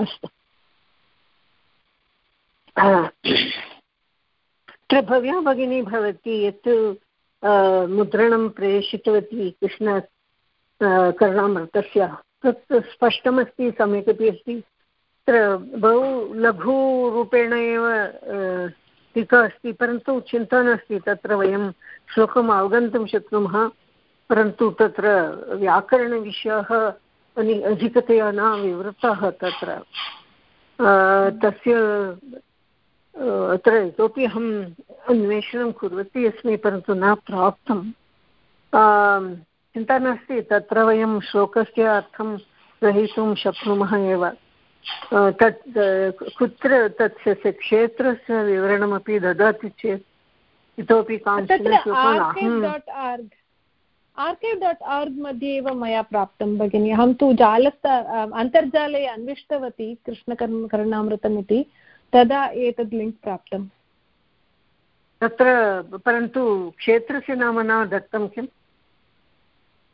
अस्तु। अत्र भव्या भगिनी भवती, यत् मुद्रणं प्रेषितवती कृष्ण कर्णामृतस्य। तत् स्पष्टमस्ति सम्यक् अपि अस्ति। तत्र बहु लघुरूपेण एव टीका अस्ति, परन्तु चिन्ता नास्ति, तत्र वयं श्लोकम् अवगन्तुं शक्नुमः। परन्तु तत्र व्याकरणविषयः अधिकतया न विवृताः तत्र। तस्य अत्र इतोपि अहम् अन्वेषणं कुर्वती अस्मि परन्तु न प्राप्तं चिन्ता नास्ति तत्र वयं श्लोकस्य अर्थं ग्रहीतुं शक्नुमः एव। तत् कुत्र तस्य क्षेत्रस्य विवरणमपि ददाति चेत् इतोपि काञ्चन आर्कैव् डाट् आर्ग् मध्ये एव मया प्राप्तं भगिनि अहं तु जालस्थ अन्तर्जाले अन्विष्टवती कृष्णकर्म करणामृतम् इति तदा एतद् लिङ्क् प्राप्तम् तत्र परन्तु क्षेत्रस्य नाम न दत्तं किम्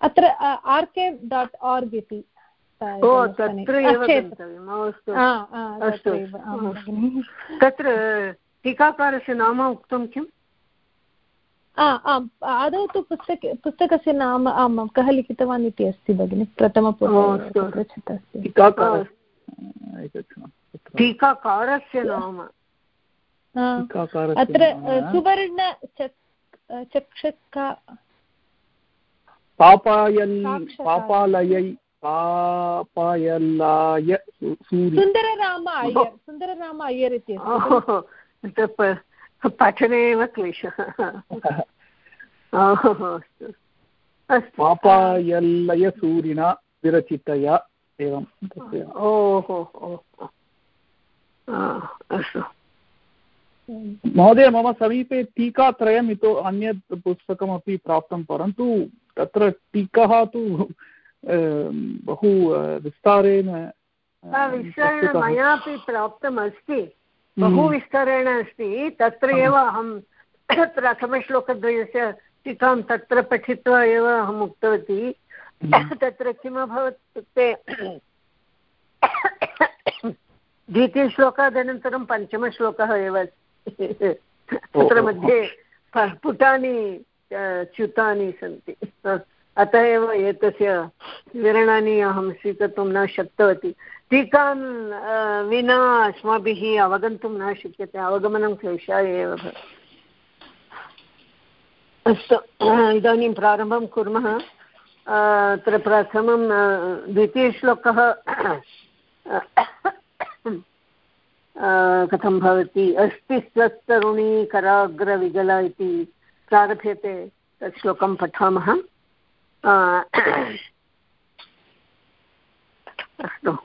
अत्र आर्केव् डाट् आर्ग् इति तत्र टीकाकारस्य नाम उक्तं किम् आम् आदौ तु पुस्तके पुस्तकस्य नाम आम् कः लिखितवान् इति अस्ति भगिनि? टीकाकारस्य नाम। अत्र सुवर्ण चक्षका पापालयै पापायलाय सुन्दरराम अय्यर् सुन्दरराम अय्यर् इति पठने एव क्लेशः। पापायल्लयसूरिणा विरचितया एवं ओहो अस्तु। महोदय मम समीपे टीकात्रयम् इतो अन्यत् पुस्तकमपि प्राप्तं परन्तु तत्र टीकः तु बहु विस्तारेण विस्तारेण मयापि प्राप्तम् अस्ति बहु हम्म। विस्तारेण अस्ति। तत्र एव अहं प्रथमश्लोकद्वयस्य टीकां तत्र पठित्वा एव अहम् उक्तवती। हम्म। तत्र किम् अभवत् इत्युक्ते द्वितीयश्लोकादनन्तरं पञ्चमश्लोकः एव तत्र मध्ये पुटानि च्युतानि सन्ति। अतः एव एतस्य विवरणानि अहं स्वीकर्तुं न शक्तवती। टीकां विना अस्माभिः अवगन्तुं न शक्यते। अवगमनं क्लेशाय एव अस्तु, इदानीं प्रारम्भं कुर्मः। अत्र प्रथमं द्वितीयश्लोकः। कथं भवति? अस्ति स्वस्तरुणी कराग्रविगला इति प्रारभ्यते तत् श्लोकं पठामः अस्तु।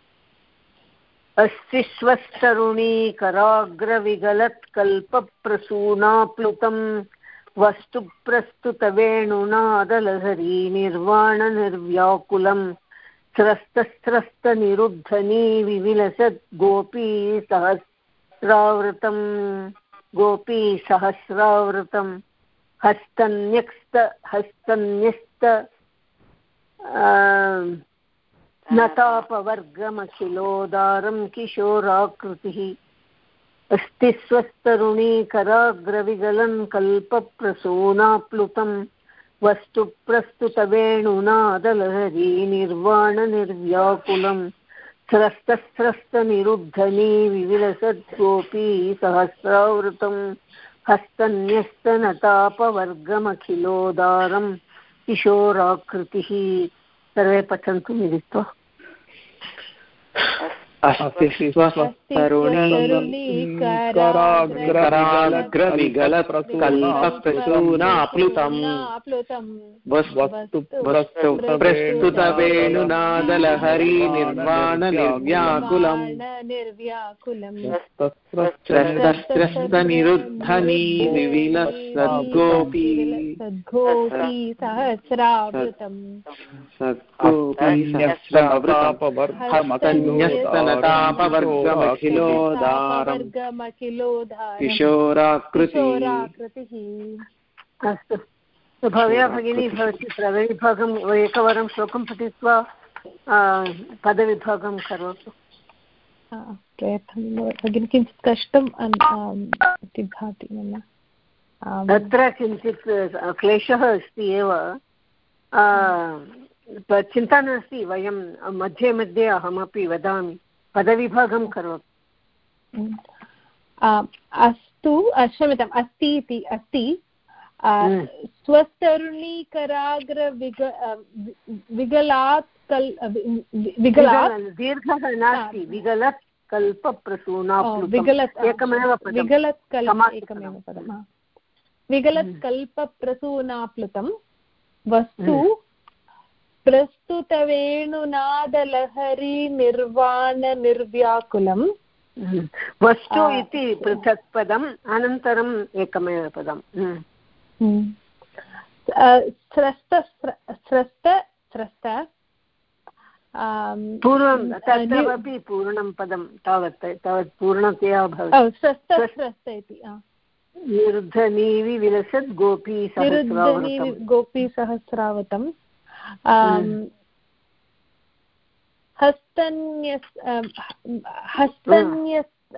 अस्ति स्वस्तरुणी कराग्रविगलत्कल्पप्रसूनाप्लुतं वस्तुप्रस्तुतवेणुनादलहरी निर्वाणनिर्व्याकुलं स्रस्तस्रस्तनिरुद्धनी विविलसद् गोपी सहस्रावृतं गोपी सहस्रावृतम् हस्तन्यस्त हस्तन्यस्त नतापवर्गमखिलोदारं किशोराकृतिः अस्ति स्वस्तरुणीकराग्रविगलं कल्पप्रसूनाप्लुतं वस्तुप्रस्तुतवेणुनादलहरी निर्वाणनिर्व्याकुलं स्रस्तस्रस्तनिरुद्धनी विविलसद्गोपी सहस्रावृतम् हस्तन्यस्तनतापवर्गमखिलोदारं किशोराकृतिः. सर्वे पठन्तु मिलित्वा। अस्ति स्वस्तरुणीकराग्रविगलकल्पप्रसूनाप्लुतम् प्रस्तुतवेणुनादलहरी निर्वाणनिर्व्याकुलम्। त्रस्तनिरुद्धनी विविलसद्गोपी सहस्रावृतम्। सद्गोपी सहस्रावृतम् किशोराकृतिः। अस्तु। भव्या भगिनी भवती प्रविभागम् एकवारं श्लोकं पठित्वा पदविभागं करोतु। प्रयत्नं भगिनि किञ्चित् कष्टम् इति भाति मम। तत्र किञ्चित् क्लेशः अस्ति एव। चिन्ता नास्ति वयं मध्ये मध्ये अहमपि वदामि। पदविभागं करोतु। अस्तु क्षम्यताम् अस्ति इति अस्ति। स्वस्तरुणीकराग्रविग विगलात् कल् विगलात्। दीर्घः नास्ति विगलत् कल्पप्रसूना विगलत् एकमेव विगलत् कल्प एकमेव पदं विगलत् कल्पप्रसूनाप्लुतं वस्तु प्रस्तुतवेणुनादलहरी निर्वाणनिर्व्याकुलम् वस्तु इति पृथक् पदम्। अनन्तरम् एकमेव पदम् स्रस्त स्रस्त स्रस्त। पूर्वं तत्रपि पूर्णं पदं तावत् तावत् पूर्णतया भवति। स्रस्त स्रस्त इति निरुद्धनीवि विलसत् गोपी गोपी सहस्रावतम् हस्तन्यस् हस्तन्यस्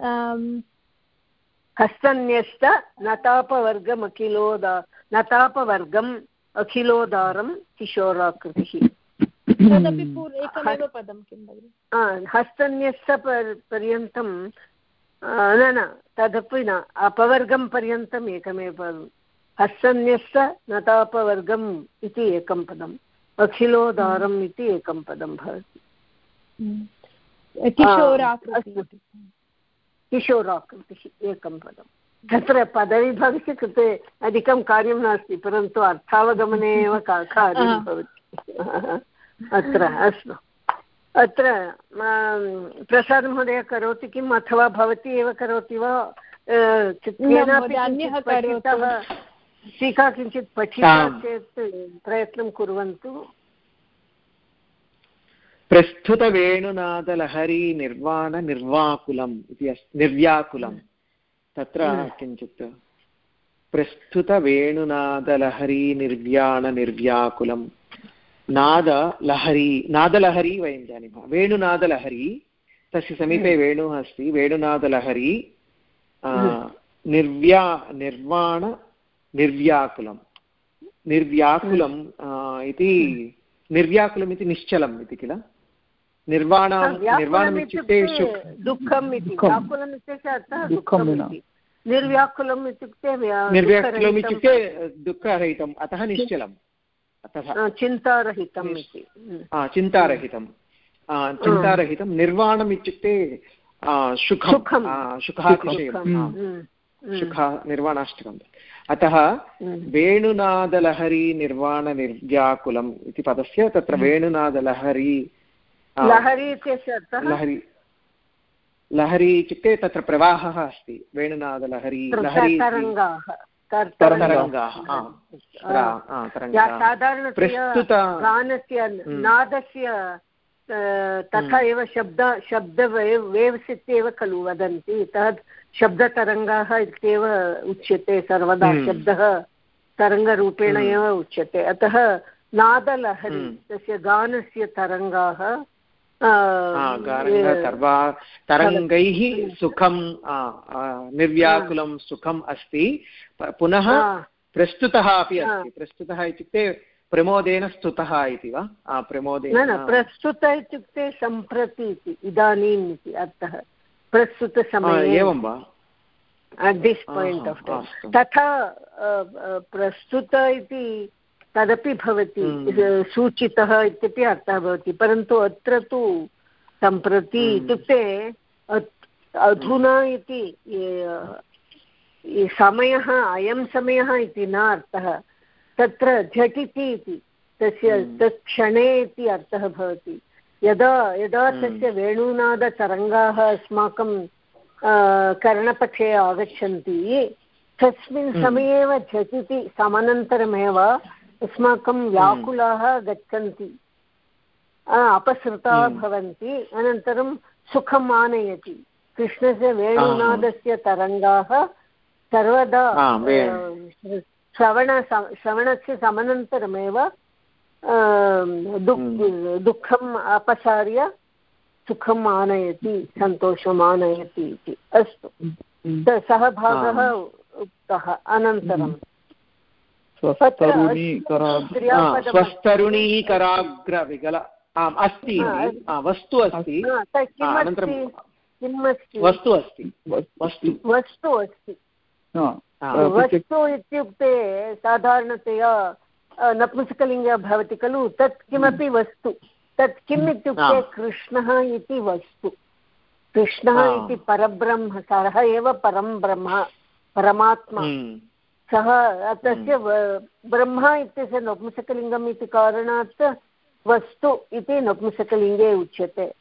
हस्तन्यस्त नतापवर्गमखिलोदा नतापवर्गम् अखिलोदारं किशोराकृतिः। तदपि एकमेव पदं किं भगिनि? हस्तन्यस्त पर्यन्तं न न तदपि न अपवर्गं पर्यन्तम् एकमेव पदं। हस्तन्यस्त नतापवर्गम् इति एकं पदम्। अखिलोदारम् इति एकं पदं भवति। किशोराकृतिः एकं पदं तत्र पदविभागस्य कृते अधिकं कार्यं नास्ति परन्तु अर्थावगमने एव कार्यं भवति। अत्र अस्तु। अत्र प्रसादमहोदय करोति किम्? अथवा भवती एव करोति वा? टीका किञ्चित् पठिता चेत् प्रयत्नं कुर्वन्तु प्रस्तुतवेणुनादलहरी निर्वाणनिर्वाकुलम् इति अस्ति निर्व्याकुलं तत्र किञ्चित् प्रस्तुतवेणुनादलहरी निर्व्याणनिर्व्याकुलं नादलहरी नादलहरी वयं जानीमः वेणुनादलहरी तस्य समीपे वेणुः अस्ति वेणुनादलहरी निर्व्या निर्वाण निर्व्याकुलं निर्व्याकुलम् इति निर्व्याकुलम् इति निश्चलम् इति किल? निर्वाणं निर्वाणम् इत्युक्ते दुःखम् इति। व्याकुलम् इत्यस्य अर्थः निर्व्याकुलम् इत्युक्ते निर्व्याकुलम् इत्युक्ते दुःखरहितम्। अतः निश्चलम्। अतः। चिन्तारहितम् इति। चिन्तारहितं चिन्तारहितं निर्वाणम् इत्युक्ते सुखं सुखातिशयं सुखा निर्वाणाष्टकम्। अतः वेणुनादलहरी निर्वाणनिर्व्याकुलम् इति पदस्य तत्र वेणुनादलहरी लहरी इत्यस्य लहरी लहरी इत्युक्ते तत्र प्रवाहः अस्ति वेणुनादलहरी लहरी तरङ्गाः। प्रस्तुत गानस्य नादस्य तथा एव शब्द शब्द वेव्स् इत्येव खलु वदन्ति तत् शब्दतरङ्गाः इत्येव उच्यते सर्वदा शब्दः तरङ्गरूपेण एव उच्यते। अतः नादलहरी तस्य गानस्य तरङ्गाः तरङ्गैः सुखं निर्व्याकुलं सुखम् अस्ति। पुनः प्रस्तुतः अपि अस्ति। प्रस्तुतः इत्युक्ते प्रमोदेन स्तुतः इति वा? प्रमोदेन न प्रस्तुत इत्युक्ते सम्प्रति इति इदानीम् इति अर्थः। प्रस्तुतसमये एवं वा? At this point of time तथा प्रस्तुत इति तदपि भवति सूचितः इत्यपि अर्थः भवति परन्तु अत्र तु सम्प्रति इत्युक्ते अधुना इति समयः अयं समयः इति न अर्थः तत्र झटिति इति तस्य हम्म। तत् क्षणे इति अर्थः भवति। यदा यदा हम्म। तस्य वेणुनादतरङ्गाः अस्माकं कर्णपथे आगच्छन्ति तस्मिन् हम्म। समये एव झटिति समनन्तरमेव अस्माकं व्याकुलाः गच्छन्ति अपसृताः भवन्ति अनन्तरं सुखम् आनयति कृष्णस्य वेणुनादस्य तरङ्गाः सर्वदा श्रवण श्रवणस्य समनन्तरमेव हम्म। दुःखम् अपसार्य सुखम् आनयति सन्तोषम् आनयति इति। अस्तु। हम्म। सः भागः उक्तः अनन्तरं। स्वस्तरुणीः कराग्रविगल आम् अस्ति वस्तु अस्ति। वस्तु अस्ति। वस्तु। वस्तु अस्ति। वस्तु इत्युक्ते साधारणतया नपुंसकलिङ्गे भवति खलु? तत् किमपि वस्तु। तत् किम् इत्युक्ते कृष्णः इति वस्तु। कृष्णः इति परब्रह्म सः एव परं ब्रह्म परमात्मा। हम्म। सः तस्य ब्रह्म इत्यस्य नपुंसकलिङ्गम् इति कारणात् वस्तु इति नपुंसकलिङ्गे उच्यते।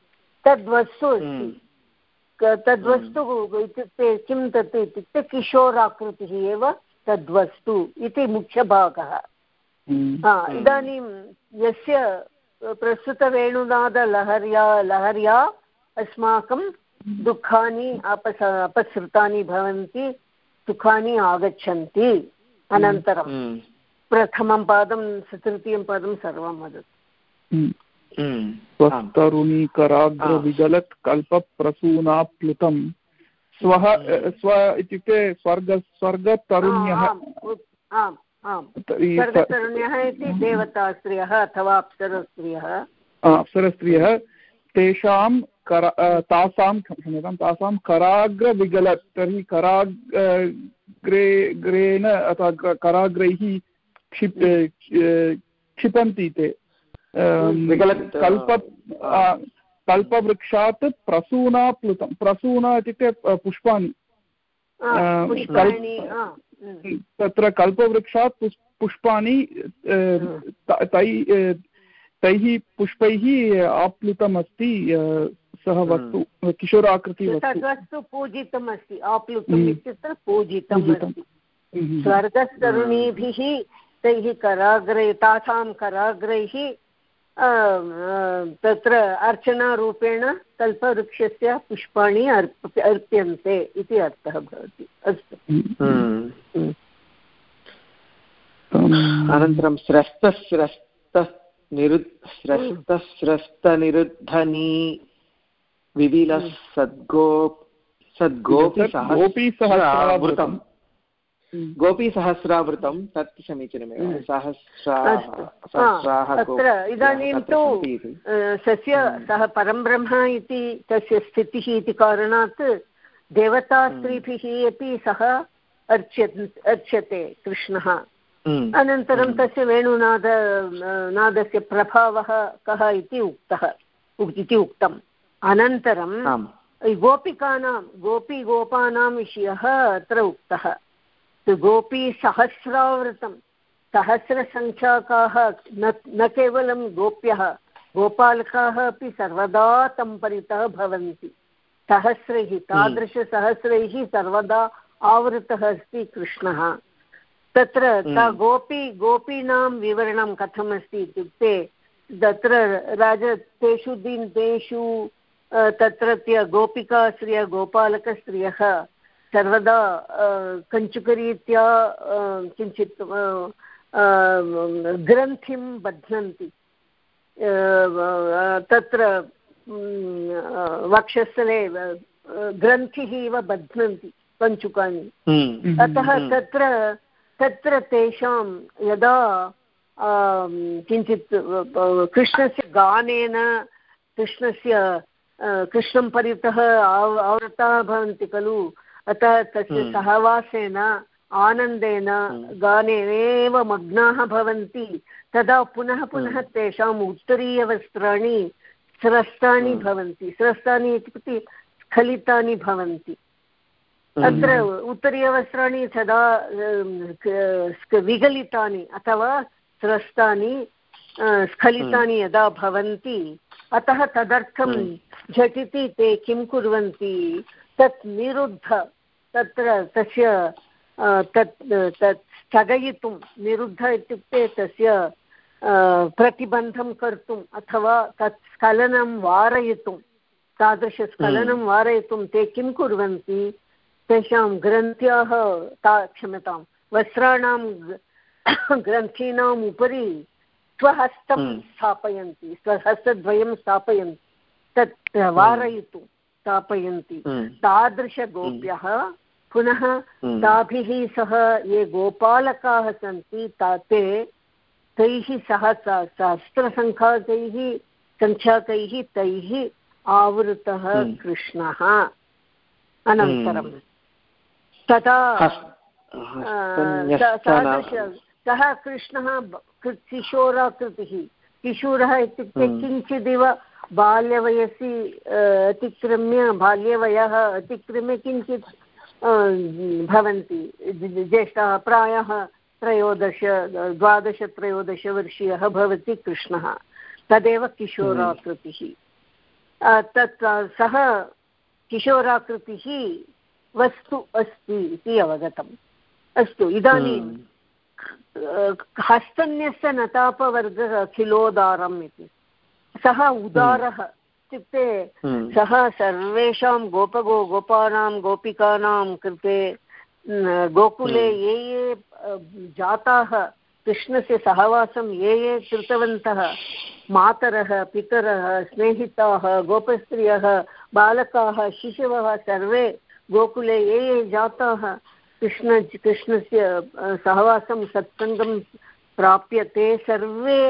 तद्वस्तु अस्ति। हम्म। तद्वस्तु इत्युक्ते किं तत् इत्युक्ते किशोराकृतिः एव तद्वस्तु इति मुख्यभागः। हम्म। इदानीं यस्य प्रस्तुतवेणुनादलहर्या लहर्या अस्माकं दुःखानि अपस अपसृतानि भवन्ति सुखानि आगच्छन्ति अनन्तरं। प्रथमं पादं तृतीयं पादं सर्वं वदतु. हम्म। स्वस्तरुणीकराग्रविगलत् कल्पप्रसूनाप्लुतं. स्वः स्व इत्युक्ते स्वर्ग स्वर्गतरुण्यः स्वर्गतरुण्यः इति देवतास्त्रियः अथवा अप्सरस्त्रियः। अप्सरस्त्रियः। तेषां कर तासां क्षम्यतां तासां कराग्रविगलत् तर्हि कराग्रे ग्रेण अथवा कराग्रैः क्षिप् क्षिपन्ति ते। कल्प कल्पवृक्षात् प्रसूना प्लुतं। प्रसूना इत्युक्ते पुष्पाणि। तत्र कल्पवृक्षात् पुष्पाणि तै तैः पुष्पैः आप्लुतम् अस्ति सः वस्तु किशोराकृति वस्तु। पूजितम् अस्ति आप्लुतम् इत्युक्ते पूजितम् स्वर्गस्तरुणीभिः तैः कराग्रै तासां कराग्रैः तत्र अर्चनारूपेण कल्पवृक्षस्य पुष्पाणि अर्प अर्प्यन्ते इति अर्थः भवति। अस्तु। हम्म। अनन्तरं स्रस्तस्रस्त स्रस्तस्रस्तनिरुद्धनी विविलः सद्गो सद्गोपि सहस्रावृतम्। गोपीसहस्रावृतं तत् समीचीनमेव हम्म। सहस्राः अत्र इदानीं तु सस्य हम्म। सः परं ब्रह्म इति तस्य स्थितिः इति कारणात् देवतास्त्रीभिः हम्म। अपि सः अर्च्य अर्च्यते कृष्णः। अनन्तरं तस्य वेणुनाद नादस्य प्रभावः कः इति उक्तः इति उक्तम्। अनन्तरं गोपिकानां गोपीगोपानां विषयः अत्र उक्तः। गोपी सहस्रावृतं सहस्रसङ्ख्याकाः न न केवलं गोप्यः गोपालकाः अपि सर्वदा तं परितः भवन्ति सहस्रैः हम्म। तादृशसहस्रैः सर्वदा आवृतः अस्ति कृष्णः तत्र हम्म। गोपी गोपीनां विवरणं कथमस्ति इत्युक्ते तत्र राज तेषु दिन तेषु तत्रत्य गोपिकास्त्रियः गोपालकस्त्रियः सर्वदा कञ्चुकरीत्या किञ्चित् ग्रन्थिं बध्नन्ति तत्र वक्षस्थले ग्रन्थिः इव बध्नन्ति कञ्चुकानि हम्म। अतः हम्म। तत्र तत्र तेषां यदा किञ्चित् कृष्णस्य गानेन कृष्णस्य कृष्णं परितः आव आवृताः भवन्ति खलु अतः तस्य हम्म। सहवासेन आनन्देन हम्म। गानेनेव मग्नाः भवन्ति। तदा पुनः पुनः हम्म। तेषाम् उत्तरीयवस्त्राणि स्रस्तानि भवन्ति। स्रस्तानि इत्युक्ते स्खलितानि भवन्ति। अत्र उत्तरीयवस्त्राणि सदा विगलितानि अथवा स्रस्तानि स्खलितानि यदा भवन्ति अतः तदर्थं झटिति ते किं कुर्वन्ति? तत् निरुद्ध तत्र तस्य तत् तत् स्थगयितुं निरुद्ध इत्युक्ते तस्य प्रतिबन्धं कर्तुम् अथवा तत् स्खलनं वारयितुं तादृशस्खलनं वारयितुं ते किं कुर्वन्ति? तेषां ग्रन्थ्याः ता क्षम्यतां वस्त्राणां ग्रन्थीनाम् उपरि स्वहस्तं हम्म। स्थापयन्ति स्वहस्तद्वयं स्थापयन्ति तत् वारयितुं। स्थापयन्ति। हम्म। तादृशगोप्यः पुनः ताभिः सह ये गोपालकाः सन्ति ता ते तैः सह सहस्रसङ्ख्याकैः सङ्ख्याकैः तैः आवृतः हम्म। कृष्णः अनन्तरं। तदा तादृश सः कृष्णः किशोराकृतिः। किशोरः इत्युक्ते हम्म। किञ्चिदिव बाल्यवयसि अतिक्रम्य बाल्यवयः अतिक्रम्य किञ्चित् भवन्ति। ज्येष्ठाः प्रायः त्रयोदश द्वादशत्रयोदशवर्षीयः भवति कृष्णः। तदेव किशोराकृतिः। तत् सः किशोराकृतिः वस्तु अस्ति इति अवगतम्। अस्तु इदानीं हम्म। हस्तन्यस्य नतापवर्गः अखिलोदारम् इति। सः उदारः इत्युक्ते हम्म। सः सर्वेषां गोपगो गोपानां गोपिकानां कृते गोकुले हम्म। ये ये जाताः कृष्णस्य सहवासं ये ये कृतवन्तः मातरः पितरः स्नेहिताः गोपस्त्रियः बालकाः शिशवः सर्वे गोकुले ये ये जाताः कृष्ण कृष्णस्य सहवासं सत्सङ्गं प्राप्य ते सर्वे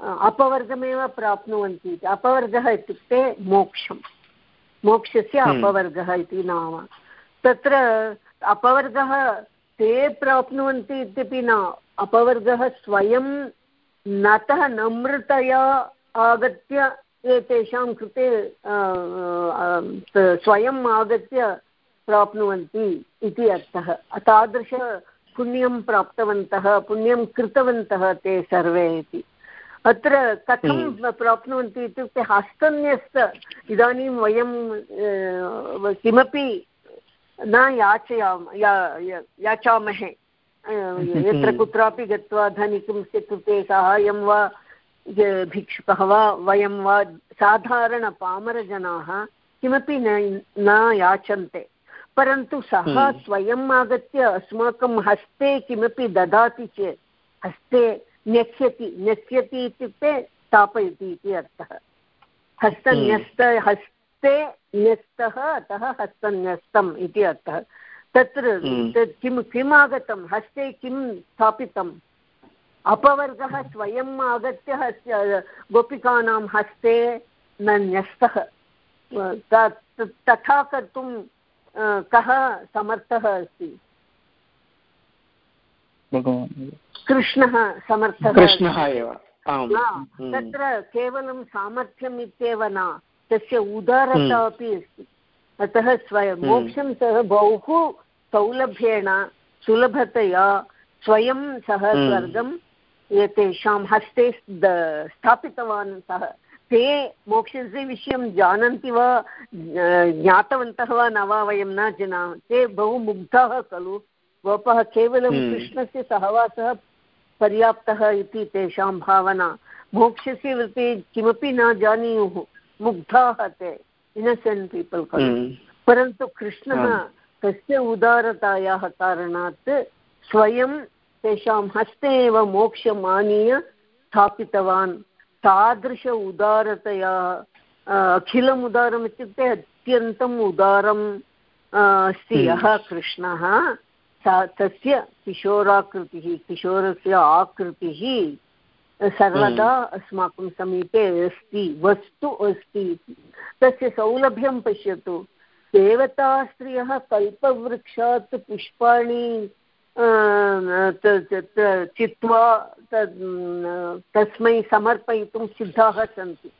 अपवर्गमेव प्राप्नुवन्ति अपवर्गः इत्युक्ते मोक्षं मोक्षस्य हम्म। अपवर्गः इति नाम। तत्र अपवर्गः ते प्राप्नुवन्ति इत्यपि न अपवर्गः स्वयं नतः नम्रतया आगत्य एतेषां कृते स्वयम् आगत्य प्राप्नुवन्ति इति अर्थः। तादृश पुण्यं प्राप्तवन्तः पुण्यं कृतवन्तः ते सर्वे इति। अत्र कथं हम्म। प्राप्नुवन्ति इत्युक्ते हस्तन्यस्त इदानीं वयं किमपि न याचयाम या याचामहे यत्र हम्म। कुत्रापि गत्वा धनिकस्य कृते साहाय्यं वा भिक्षुकः वा वयं वा साधारणपामरजनाः किमपि न न याचन्ते परन्तु सः हम्म। स्वयम् आगत्य अस्माकं हस्ते किमपि ददाति चेत् हस्ते न्यस्यति न्यस्यति इत्युक्ते स्थापयति इति अर्थः। हस्तन्यस्त हस्ते न्यस्तः अतः हस्तन्यस्तम् इति अर्थः। तत्र हम्म। किं किम् आगतं? हस्ते किं स्थापितम्? अपवर्गः स्वयम् आगत्य हस्य गोपिकानां हस्ते न न्यस्तः। तथा कर्तुं कः समर्थः अस्ति? कृष्णः समर्थः। कृष्णः एव। हम्म। तत्र केवलं सामर्थ्यम् इत्येव न तस्य उदारता हम्म। अपि अस्ति। अतः स्वयं हम्म। मोक्षं सः बहु सौलभ्येन सुलभतया स्वयं सः स्वर्गम् एतेषां हस्ते स्थापितवान् सः। ते मोक्षस्य विषयं जानन्ति वा ज्ञातवन्तः वा न वा वयं न जानामः। ते बहु मुग्धाः खलु। गोपः केवलं कृष्णस्य सहवासः पर्याप्तः इति तेषां भावना। मोक्षस्य कृते किमपि न जानीयुः मुग्धाः ते इनसेण्ट् पीपल् खलु हम्म। परन्तु कृष्णः तस्य उदारतायाः कारणात् स्वयं तेषां हस्ते एव मोक्षम् आनीय स्थापितवान्। तादृश उदारतया अखिलम् उदारम् इत्युक्ते अत्यन्तम् उदारम् अस्ति हम्म। यः कृष्णः। सा तस्य किशोराकृतिः किशोरस्य आकृतिः सर्वदा हम्म। अस्माकं समीपे अस्ति वस्तु अस्ति तस्य सौलभ्यं पश्यतु। देवतास्त्रियः कल्पवृक्षात् पुष्पाणि चित्वा तस्मै समर्पयितुं सिद्धाः सन्ति।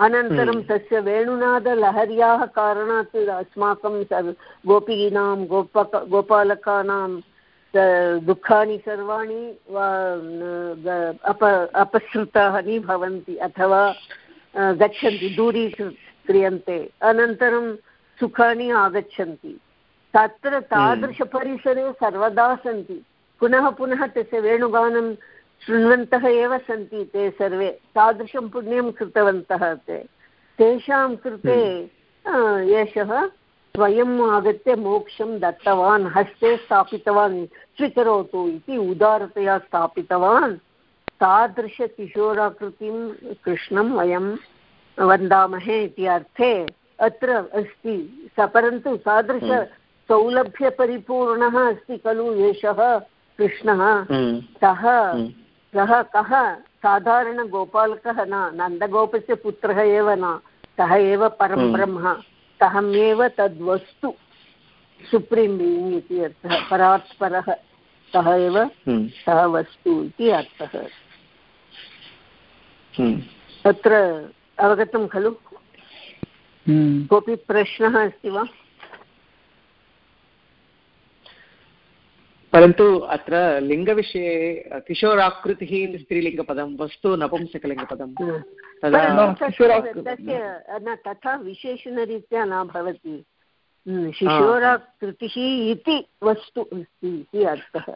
अनन्तरं हम्म। तस्य वेणुनादलहर्याः कारणात् अस्माकं गोपीनां गोपक गोपालकानां दुःखानि सर्वाणि अप अपसृतानि भवन्ति अथवा गच्छन्ति दूरीक्रियन्ते अनन्तरं सुखानि आगच्छन्ति। तत्र तादृशपरिसरे सर्वदा सन्ति। पुनः पुनः तस्य वेणुगानं शृण्वन्तः एव सन्ति ते सर्वे। तादृशं पुण्यं कृतवन्तः ते। तेषां कृते एषः स्वयम् आगत्य मोक्षं दत्तवान् हस्ते स्थापितवान् स्वीकरोतु इति उदारतया स्थापितवान्। तादृशकिशोराकृतिं कृष्णं वयं वन्दामहे इति अर्थे अत्र अस्ति। स परन्तु तादृशसौलभ्यपरिपूर्णः अस्ति खलु एषः कृष्णः। सः सः कः? साधारणगोपालकः न? नन्दगोपस्य पुत्रः एव न? सः एव परं ब्रह्म। अहमेव तद्वस्तु। सुप्रीम् बीङ्ग् इति अर्थः। परात् परः सः एव सः वस्तु इति अर्थः। अत्र अवगतं खलु? कोऽपि प्रश्नः अस्ति वा? परन्तु अत्र लिङ्गविषये किशोराकृतिः इति स्त्रीलिङ्गपदं वस्तु नपुंसकलिङ्गपदं तदा न तथा विशेषणरीत्या न भवति। शिशोराकृतिः इति वस्तु अस्ति इति अर्थः।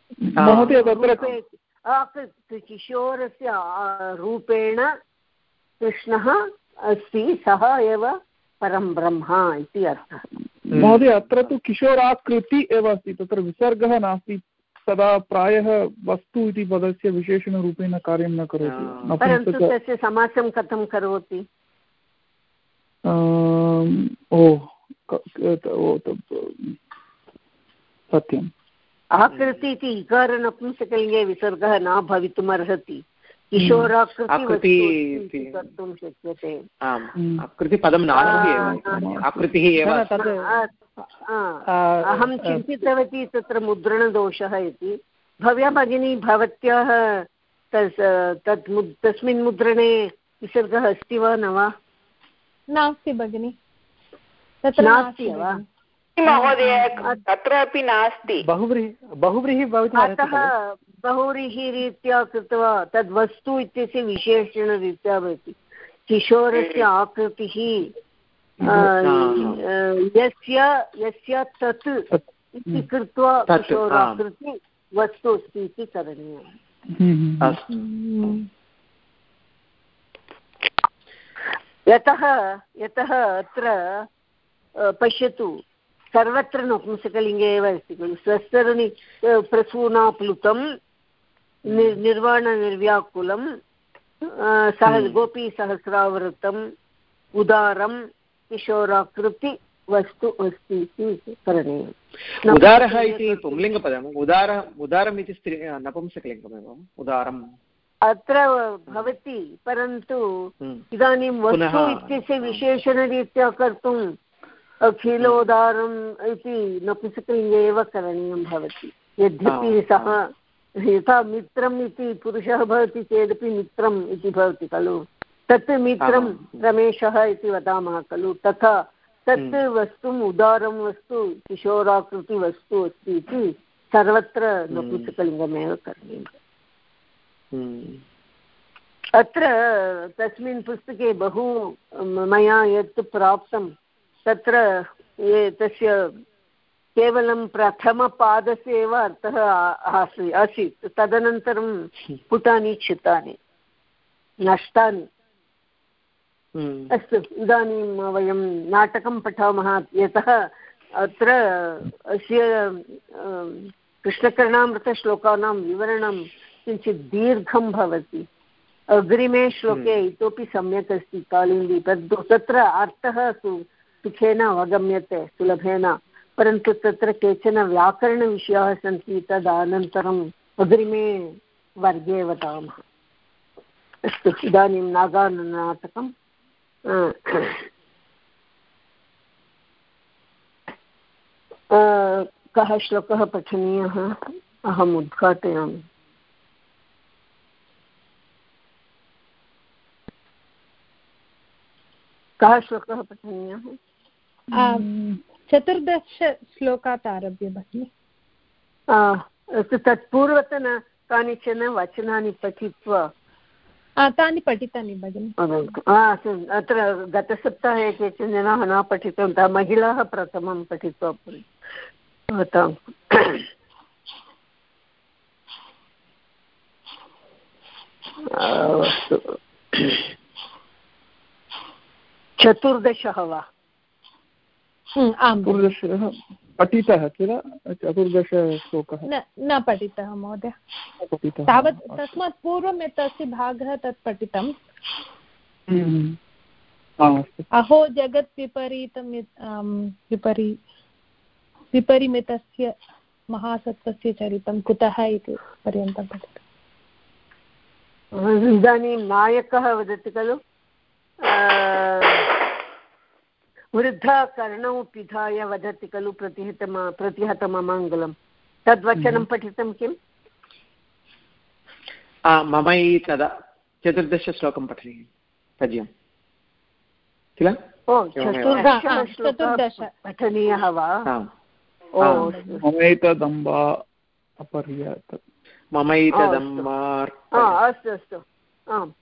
किशोरस्य रूपेण कृष्णः अस्ति सः एव परं ब्रह्म इति अर्थः। महोदय अत्र तु किशोराकृति एव अस्ति तत्र विसर्गः नास्ति तदा प्रायः वस्तु इति पदस्य विशेषणरूपेण कार्यं न करोति। परन्तु तस्य समासं कथं करोति? ओ सत्यम्। आकृति इति इकारनपुंसकलिङ्गे विसर्गः न भवितुमर्हति। किशोराकृति कर्तुं शक्यते। आकृतिपदं आकृतिः एव अहं चिन्तितवती तत्र मुद्रणदोषः इति। भव्या भगिनी भवत्याः तत् तस्मिन् मुद्रणे विसर्गः अस्ति वा न वा? नास्ति भगिनि। नास्ति वा? महोदय तत्रापि नास्ति। बहुव्रीहि बहुव्रीहि भवति अतः बहुव्रीहिरीत्या कृत्वा तद् वस्तु इत्यस्य विशेषणरीत्या भवति। किशोरस्य आकृतिः यस्य यस्य तत् इति कृत्वा किशोराकृति वस्तु अस्ति इति करणीयम्। यतः यतः अत्र पश्यतु। सर्वत्र नपुंसकलिङ्गे एव अस्ति खलु स्वस्तरणि प्रसूनाप्लुतं निर् निर्वाणनिर्व्याकुलं सह गोपीसहस्रावृतम् उदारं किशोराकृति वस्तु अस्ति इति करणीयम्। उदारः इति पुंलिङ्गपदम्। उदार उदारम् इति स्त्री नपुंसकलिङ्गमेव उदारम्। अत्र भवति परन्तु इदानीं वस्तु इत्यस्य विशेषणरीत्या कर्तुं अखिलोदारम् इति नपुंसकलिङ्गे एव करणीयं भवति। यद्यपि सः यथा मित्रम् इति पुरुषः भवति चेदपि मित्रम् इति भवति खलु। तत् मित्रं रमेशः इति वदामः खलु। तथा तत् वस्तुम् उदारं वस्तु किशोराकृतिवस्तु अस्ति इति सर्वत्र नपुंसकलिङ्गमेव करणीयम्। अत्र तस्मिन् पुस्तके बहु मया यत् प्राप्तं तत्र ये तस्य केवलं प्रथमपादस्य एव अर्थः आसी आसीत्। तदनन्तरं पुटानि च्युतानि नष्टानि। अस्तु इदानीं वयं नाटकं पठामः। यतः अत्र अस्य कृष्णकर्णामृतश्लोकानां विवरणं किञ्चित् दीर्घं भवति। अग्रिमे श्लोके इतोपि सम्यक् अस्ति कालिन्दी तद् तत्र अर्थः सुखेन अवगम्यते, सुलभेन। परन्तु तत्र केचन व्याकरणविषयाः सन्ति तदनन्तरम् अग्रिमे वर्गे वदामः। अस्तु, इदानीं नागानाटकं कः श्लोकः पठनीयः? अहम् उद्घाटयामि। कः श्लोकः पठनीयः? चतुर्दशश्लोकात् आरभ्य भगिनि। तत् पूर्वतन कानिचन वचनानि पठित्वा? तानि पठितानि भगिनि। अत्र गतसप्ताहे केचन जनाः न पठितवन्तः महिलाः प्रथमं पठित्वा अस्तु। चतुर्दशः वा? चतुर्दशः पठितः किल? चतुर्दशश्लोकः। न पठितः महोदय। तावत् तस्मात् पूर्वम् एतस्य भागः तत् पठितम्। अहो जगत् विपरीतं विपरी विपरिमितस्य महासत्त्वस्य चरितं कुतः इति पर्यन्तं पठितम् इदानीं नायकः वदति खलु? वृद्धा कर्णौ पिधाय वदति खलु प्रतिहतम प्रतिहतममङ्गलं तद्वचनं। पठितं किम्? ममै तदा चतुर्दशश्लोकं पठनीयं। पद्यं किल? चतुर्दश पठनीयः वा? ममैतदम्बा अपर्यत्। ममैतदम्बा अस्तु। अस्तु आम्।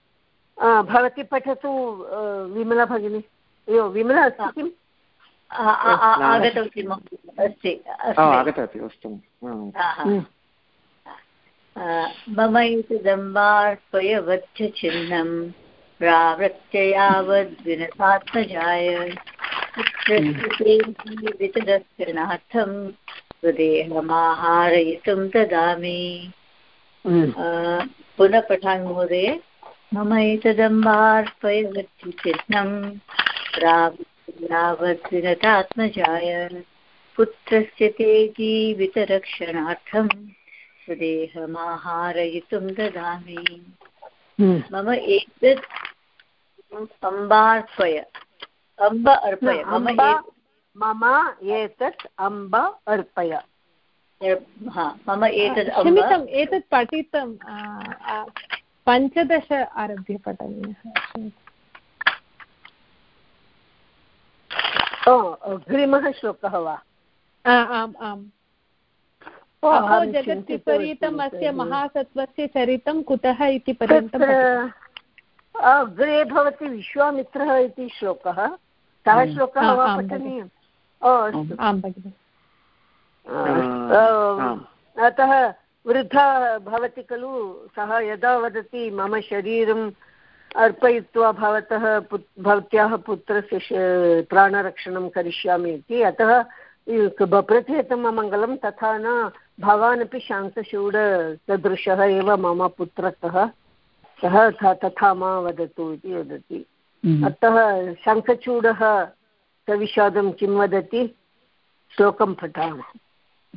भवती पठतु विमला भगिनी। एवं विमला अस्ति किम्? आगतवती अस्ति आगतवती अस्तु। मम इदम्बार्पयवध्यचिह्नं प्रावृत्य यावद्विनसात्मजाय वितदस्यनाथं स्वदेहमाहारयितुं ददामि। पुनः पठामि महोदय। मम एतदम्बार्पयवत्यचिह्नं यावद्विनतात्मजाय पुत्रस्य ते जीवितरक्षणार्थं स्वदेहमाहारयितुं ददामि। हम्म। मम एतत् अम्बार्पय। अम्ब अर्पय। मम मम एतत् अम्ब अर्पय। मम एतत् क्षम्यताम् एतत् पठितं पञ्चदश आरभ्य पठनीयः अग्रिमः श्लोकः वा? आम् आम्। अहो जगत् विपरीतम् अस्य महासत्त्वस्य चरितं कुतः इति पर्यन्तम् अग्रे भवति विश्वामित्रः इति श्लोकः। सः श्लोकः वा पठनीयम्? आं भगिनि अतः वृद्धा भवति खलु। सः यदा वदति मम शरीरं अर्पयित्वा भवतः पुत् भवत्याः पुत्रस्य प्राणरक्षणं करिष्यामि इति। अतः प्रतिहतममङ्गलं तथा न भवान् अपि शान्तशूडसदृशः एव मम पुत्रतः सः तथा मा वदतु इति वदति। हम्म। अतः शङ्खचूडः सविषादं किं वदति? श्लोकं पठामः।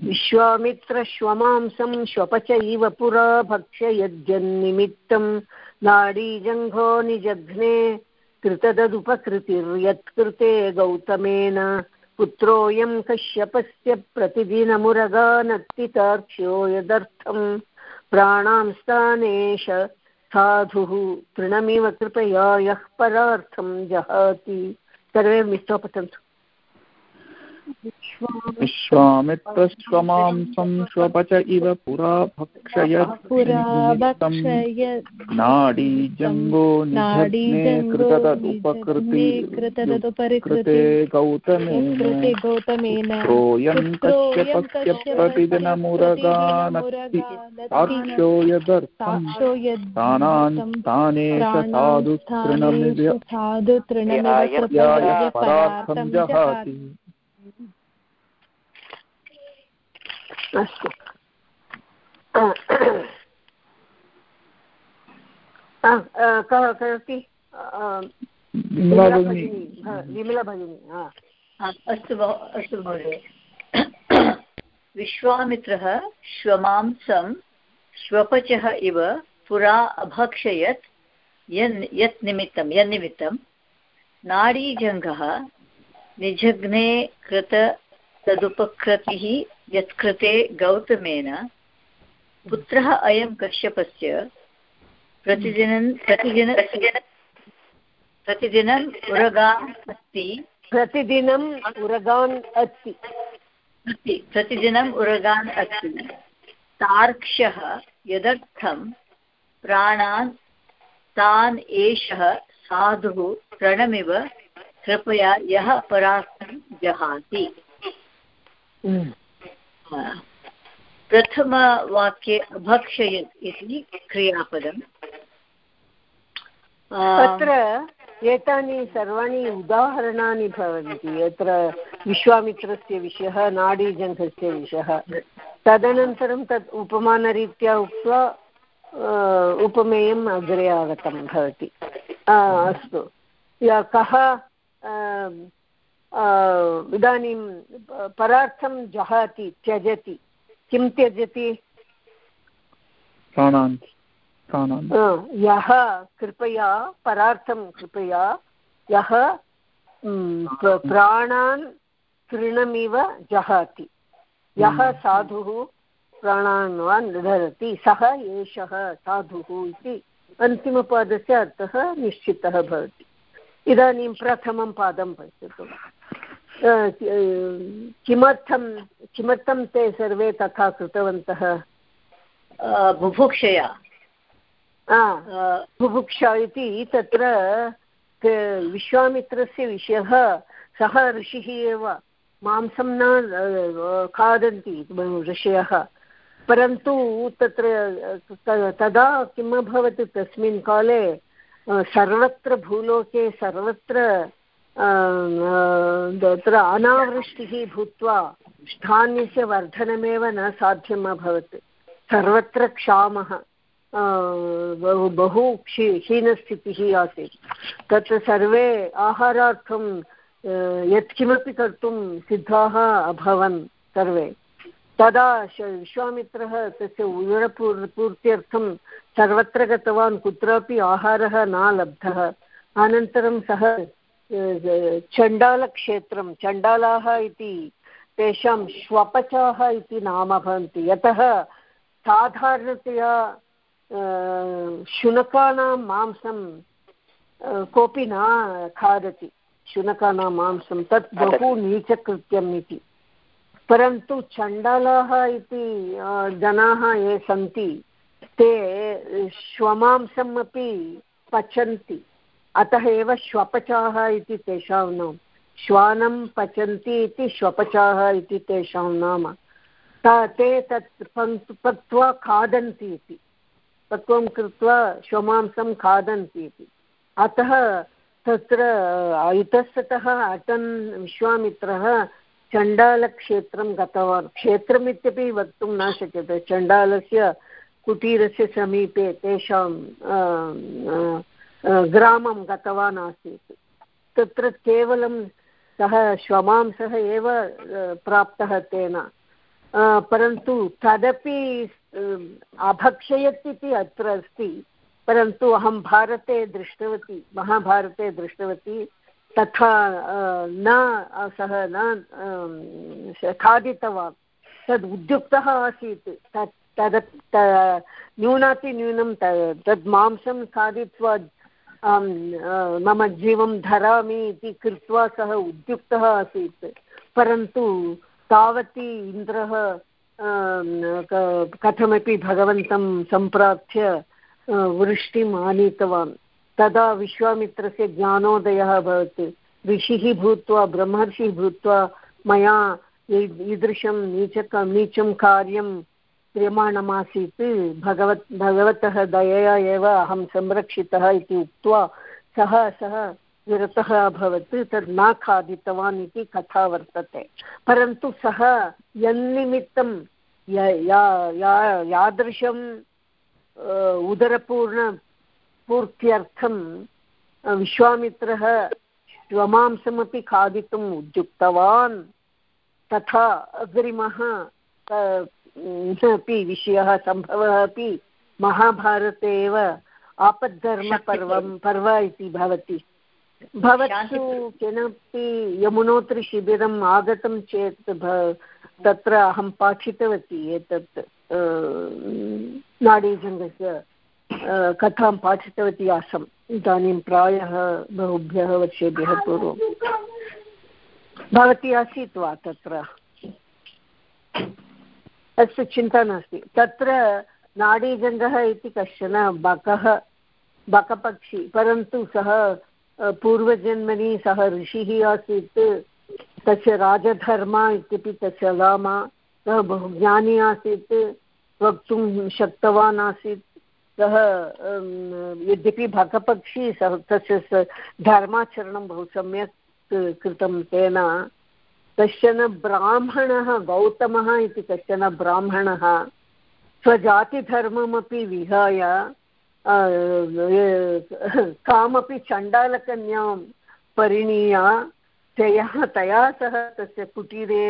विश्वामित्रश्वमांसं श्वपच इव पुरा भक्ष्य नाडीजङ्घो निजघ्ने कृतददुपकृतिर्यत्कृते गौतमेन। पुत्रोऽयं कश्यपस्य प्रतिदिनमुरगानत्तितार्क्ष्यो यदर्थं प्राणां स्थानेश साधुः। तृणमिव कृपया यः परार्थं जहाति। सर्वे मित्वा पठन्तु विश्वामित्रश्वमांसं श्वपच इव पुरा भक्षयत् नाडीजङ्गो निधग्ने कृतदुपकृते गौतमेन त्रोयं कश्यपस्य प्रतिदिनमुरगानत्ति साक्ष्यो यदर्थं स्थानान्ताने साधु तृणमिव्य परार्थं जहाति। अस्तु। कः करोति? विमला भगिनी अस्तु अस्तु महोदय। विश्वामित्रः श्वमांसं श्वपचः इव पुरा अभक्षयत् यन् यत् निमित्तं यन्निमित्तं नाडीजङ्घः निजघ्ने कृत तदुपकृतिः यत्कृते गौतमेन पुत्रः अयं कश्यपस्य प्रतिदिनं प्रतिदिन प्रतिदिनम् उरगान् अस्ति। प्रतिदिनम् उरगान् अस्ति। प्रतिदिनम् उरगान् अस्ति। तार्क्ष्यः यदर्थं प्राणान् तान् एषः साधुः प्रणमिव कृपया यः परार्थं जहाति। प्रथमवाक्ये अभक्षयत् इति क्रियापदम्। तत्र एतानि सर्वाणि उदाहरणानि भवन्ति। यत्र विश्वामित्रस्य विषयः नाडीजङ्घस्य विषयः। तदनन्तरं तत् उपमानरीत्या उक्त्वा उपमेयम् अग्रे आगतं भवति। अस्तु। कः इदानीं परार्थं जहाति त्यजति। किं त्यजति? यः कृपया परार्थं कृपया यः प्राणान्। तृणमिव जहाति। यः साधुः प्राणान् वा धरति सः एषः साधुः इति अन्तिमपादस्य अर्थः निश्चितः भवति। इदानीं प्रथमं पादं पश्यतु। किमर्थं किमर्थं ते सर्वे तथा कृतवन्तः? बुभुक्षया। बुभुक्षा इति तत्र विश्वामित्रस्य विषयः सः ऋषिः एव मांसं न खादन्ति ऋषयः। परन्तु तत्र तदा किम् अभवत् तस्मिन् काले सर्वत्र भूलोके सर्वत्र तत्र अनावृष्टिः भूत्वा धान्यस्य वर्धनमेव न साध्यम् अभवत्। सर्वत्र क्षामः बहु बहु क्षी, क्षीणस्थितिः आसीत्। तत्र सर्वे आहारार्थं यत्किमपि कर्तुं सिद्धाः अभवन् सर्वे। तदा विश्वामित्रः तस्य उदरपूर् पूर्त्यर्थं सर्वत्र गतवान् कुत्रापि आहारः न लब्धः। अनन्तरं सः चण्डालक्षेत्रं चण्डालाः इति तेषां श्वपचाः इति नाम भवन्ति। यतः साधारणतया शुनकानां मांसं कोऽपि न खादति। शुनकानां मांसं तत् बहु नीचकृत्यम् इति। परन्तु चण्डालाः इति जनाः ये सन्ति, ते श्वमांसम् अपि पचन्ति। अतः एव श्वपचाः इति तेषां नाम। श्वानं पचन्ति इति श्वपचाः इति तेषां नाम। ते तत् पक्त्वा खादन्ति इति। पक्वं कृत्वा श्वमांसं खादन्ति इति। अतः तत्र इतस्ततः अटन् विश्वामित्रः चण्डालक्षेत्रं गतवान्। क्षेत्रमित्यपि वक्तुं न शक्यते। चण्डालस्य कुटीरस्य समीपे तेषां ग्रामं गतवान् आसीत्। तत्र केवलं सः श्वमांसः एव प्राप्तः तेन। परन्तु तदपि अभक्षयत् इति अत्र अस्ति। परन्तु अहं भारते दृष्टवती, महाभारते दृष्टवती। तथा न सः न खादितवान्। तद् उद्युक्तः आसीत्। तत् तद् न्यूनातिन्यूनं तद् मांसं खादित्वा मम जीवं धरामि इति कृत्वा सः उद्युक्तः आसीत्। परन्तु तावती इन्द्रः कथमपि भगवन्तं सम्प्रार्थ्य वृष्टिम् आनीतवान्। तदा विश्वामित्रस्य ज्ञानोदयः अभवत् ऋषिः भूत्वा, ब्रह्मर्षिः भूत्वा, मया ईदृशं नीचक, नीचं कार्यं क्रियमाणमासीत् भगवत्, भगवतः दयया एव अहं संरक्षितः इति उक्त्वा, सः सः निरतः अभवत्, तद् न खादितवान् इति कथा वर्तते। परन्तु सः यन्निमित्तं यादृशम् उदरपूर्णपूर्त्यर्थं विश्वामित्रः श्वमांसमपि खादितुम् उद्युक्तवान्। तथा अग्रिमः अपि विषयः सम्भवः अपि महाभारते एव आपद्धर्मपर्वं पर्व इति भवति। भवतु किमपि यमुनोत्रिशिबिरम् आगतं चेत् तत्र अहं पाठितवती एतत् नाडीजङ्गस्य कथां पाठितवती आसम्। इदानीं प्रायः बहुभ्यः वर्षेभ्यः पूर्वं। भवती आसीत् वा तत्र? अस्तु चिन्ता नास्ति। तत्र नाडीजङ्गः इति कश्चन बकः बकपक्षी परन्तु सः पूर्वजन्मनि सः ऋषिः आसीत्। तस्य राजधर्मा इत्यपि तस्य लामा सः बहु ज्ञानी आसीत् वक्तुं शक्तवान् आसीत्। सः यद्यपि भगपक्षी सः, तस्य धर्माचरणं बहु सम्यक् कृतं तेन, कश्चन ब्राह्मणः, गौतमः इति कश्चन ब्राह्मणः स्वजातिधर्ममपि विहाय कामपि चण्डालकन्यां परिणीय, तया तया सह तस्य कुटीरे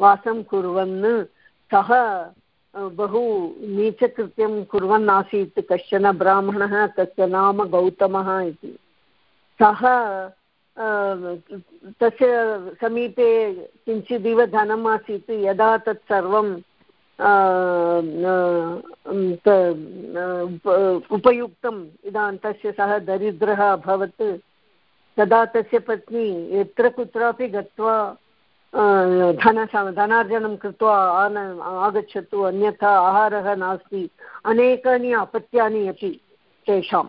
वासं कुर्वन्, सः बहु नीचकृत्यं कुर्वन् आसीत् कश्चन ब्राह्मणः तस्य नाम गौतमः इति। सः तस्य समीपे किञ्चिदिव धनम् आसीत् यदा तत् सर्वं उपयुक्तम्। इदानीं तस्य सः दरिद्रः अभवत्। तदा तस्य पत्नी यत्र कुत्रापि गत्वा धन धनार्जनं कृत्वा आन, आगच्छतु, अन्यथा आहारः नास्ति। अनेकानि अपत्यानि अपि तेषाम्।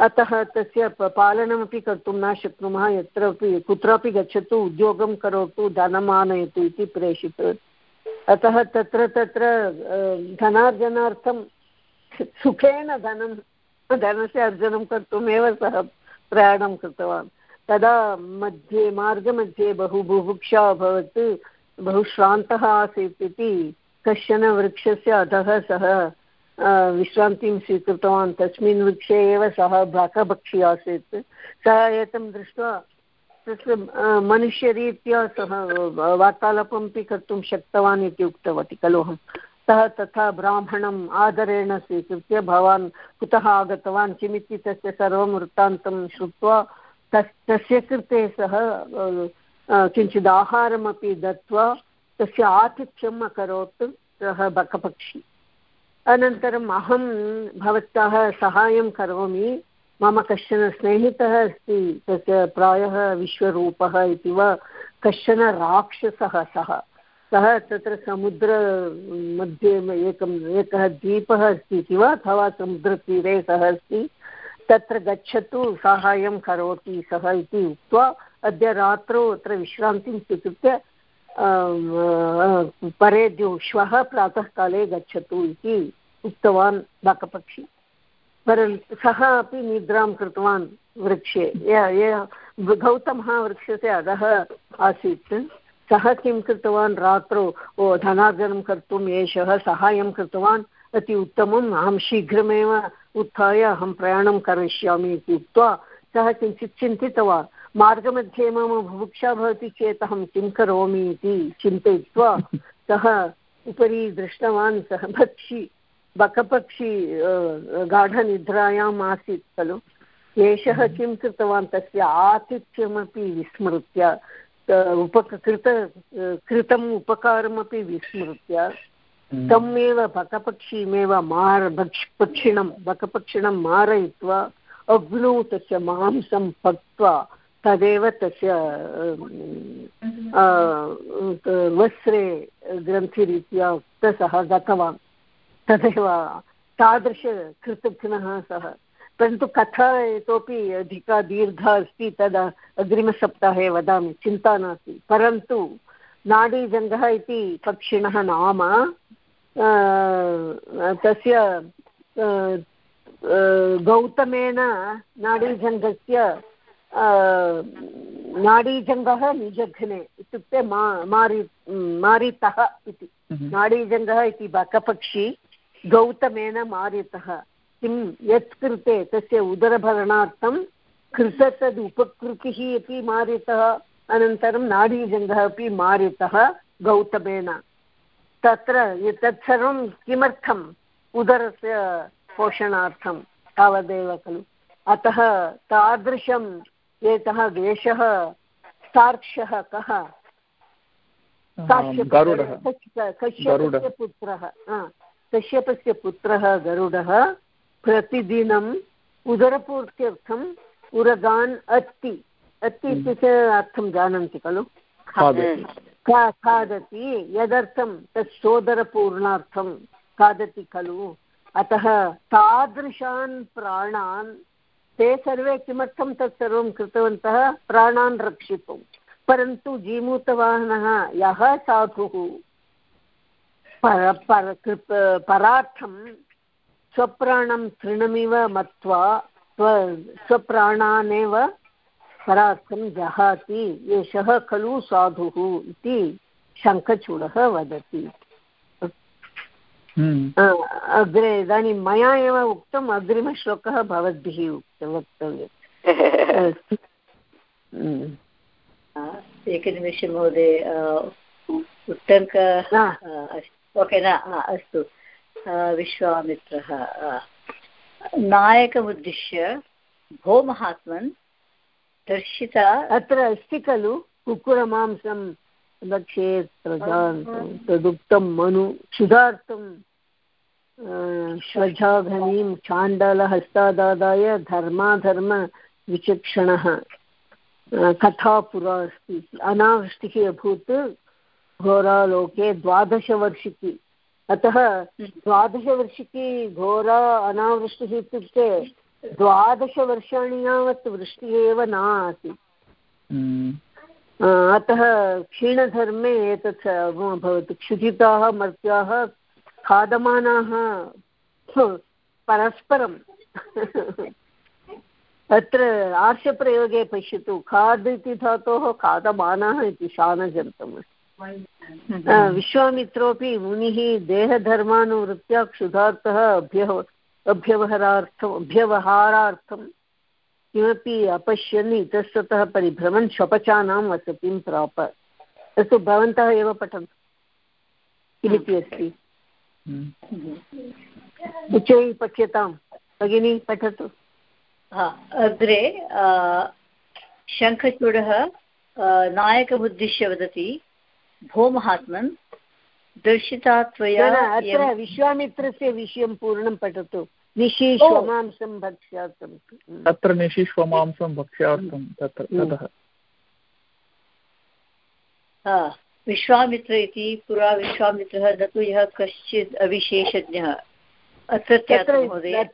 अतः तस्य पालनमपि कर्तुं न शक्नुमः। यत्रापि, कुत्रापि गच्छतु, उद्योगं करोतु, धनम् आनयतु इति प्रेषितवती अतः तत्र तत्र धनार्जनार्थं सुखेन धनं, धनस्य अर्जनं कर्तुमेव सः प्रयाणं कृतवान्। तदा मध्ये मार्गमध्ये बहु बुभुक्षा अभवत् बहु श्रान्तः आसीत् इति कश्चन वृक्षस्य अधः सः विश्रान्तिं स्वीकृतवान्। तस्मिन् वृक्षे एव सः भाकभक्षी आसीत्। सः एतं दृष्ट्वा तस्य मनुष्यरीत्या सः वार्तालापमपि कर्तुं शक्तवान् इति उक्तवती खलु अहं। सः तथा ब्राह्मणम् आदरेण स्वीकृत्य भवान् कुतः आगतवान्? किमिति तस्य सर्वं वृत्तान्तं श्रुत्वा तस्, तस्य कृते सः किञ्चित् आहारमपि दत्त्वा तस्य आतिथ्यम् अकरोत् सः बकपक्षी। अनन्तरम् अहं भवतः सहायं करोमि। मम कश्चन स्नेहितः अस्ति, तस्य प्रायः विश्वरूपः इति वा कश्चन राक्षसः सः। सः तत्र समुद्रमध्ये एकम्, एकः द्वीपः अस्ति इति वा अथवा समुद्रतीरे सः अस्ति। तत्र गच्छतु, साहाय्यं करोति सः इति उक्त्वा अद्य रात्रौ अत्र विश्रान्तिं स्वीकृत्य परेद्यु श्वः प्रातःकाले गच्छतु इति उक्तवान् बाकपक्षी। परन्तु सः अपि निद्रां कृतवान् वृक्षे। गौतमः वृक्षस्य अधः आसीत्। सः किं कृतवान्? रात्रौ, ओ, धनार्जनं कर्तुम् एषः सहायं कृतवान्। अति उत्तमम्। अहं शीघ्रमेव उत्थाय अहं प्रयाणं करिष्यामि इति उक्त्वा सः किञ्चित् चिन्तितवान्। मार्गमध्ये मम बुभुक्षा भवति चेत् अहं किं करोमि इति चिन्तयित्वा सः उपरि दृष्टवान्। सः पक्षी बकपक्षी गाढनिद्रायाम् आसीत् खलु। एषः किं कृतवान् तस्य आतिथ्यमपि विस्मृत्य उपक कृत कृतम् उपकारमपि विस्मृत्य तमेव बकपक्षीमेव मार पक्षिणं बकपक्षिणं मारयित्वा अग्नौ तस्य मांसं पक्त्वा तदेव तस्य वस्त्रे ग्रन्थिरीत्या सः गतवान्। तदेव तादृशकृतघ्नः सः। परन्तु कथा इतोपि अधिका दीर्घा अस्ति तदा अग्रिमसप्ताहे वदामि चिन्ता नास्ति। परन्तु नाडीजङ्गः इति पक्षिणः नाम तस्य गौतमेन नाडीजङ्गस्य नाडीजङ्गः निजघ्ने इत्युक्ते मा मारि मारितः इति। नाडीजङ्गः इति बकपक्षी गौतमेन मारितः। किं यत् कृते तस्य उदरभरणार्थं कृत तद् उपकृतिः अपि मारितः। अनन्तरं नाडीजङ्गः अपि मारितः गौतमेन। तत्र तत्सर्वं किमर्थम् उदरस्य पोषणार्थं तावदेव खलु। अतः तादृशम् एकः वेषः सार्क्ष्यः कः? कश्यपस्य पुत्रः कश्यपस्य पुत्रः गरुडः प्रतिदिनम् उदरपूर्त्यर्थम् उरगान् अस्ति अस्ति इत्यस्य अर्थं जानन्ति खलु? खादति। यदर्थं तत् सोदरपूर्णार्थं खादति खलु? अतः तादृशान् प्राणान् ते सर्वे किमर्थं तत् सर्वं कृतवन्तः? प्राणान् रक्षितुं। परन्तु जीमूतवाहनः यः साधुः पर पर परार्थं स्वप्राणं तृणमिव मत्वा स्व स्वप्राणानेव परार्थं जहाति एषः खलु साधुः इति शङ्खचूडः वदति। हम्म। अग्रे इदानीं मया एव उक्तम् अग्रिमश्लोकः भवद्भिः उक्त वक्तव्यम्। एकनिमिषं महोदय उत्तङ्क ओके न अस्तु। विश्वामित्रः नायकमुद्दिश्य भो महात्मन् दर्शिता अत्र अस्ति खलु? कुक्कुरमांसं प्रजान्तं तदुक्तं मनु क्षुधार्थं श्वजाघनीं चाण्डालहस्तादादाय धर्माधर्मविचक्षणः कथा पुरा अस्ति। अनावृष्टिः अभूत् घोरालोके द्वादशवर्षिकी। अतः द्वादशवर्षिकी घोरा अनावृष्टिः इत्युक्ते द्वादशवर्षाणि यावत् वृष्टिः एव न आसीत् हम्म। अतः क्षीणधर्मे एतत् अभवत् क्षुधिताः मर्त्याः खादमानाः परस्परम् अत्र आर्षप्रयोगे पश्यतु। खाद् इति धातोः खादमानाः इति शानजन्तम्। विश्वामित्रोऽपि मुनिः देहधर्मानुवृत्त्या क्षुधार्थः अभ्यः अभ्यवहारार्थम् अभ्यवहारार्थं किमपि अपश्यन् इतस्ततः परिभ्रमन् शपचानां वसतिं प्राप। अस्तु भवन्तः एव पठन्तु। किमिति अस्ति? उच्चैः पठ्यतां भगिनी पठतु। अग्रे शङ्खचूडः नायकमुद्दिश्य वदति भो महात्मन् दर्शिता त्वया अत्र विश्वामित्रस्य विषयं पूर्णं पठतु। निशिश्वमांसं भक्ष्यार्थं। तत्र निशिश्वमांसं भक्ष्यार्थं तत्र ततः। विश्वामित्र इति पुरा विश्वामित्रः न तु यः कश्चित् अविशेषज्ञः। अत्र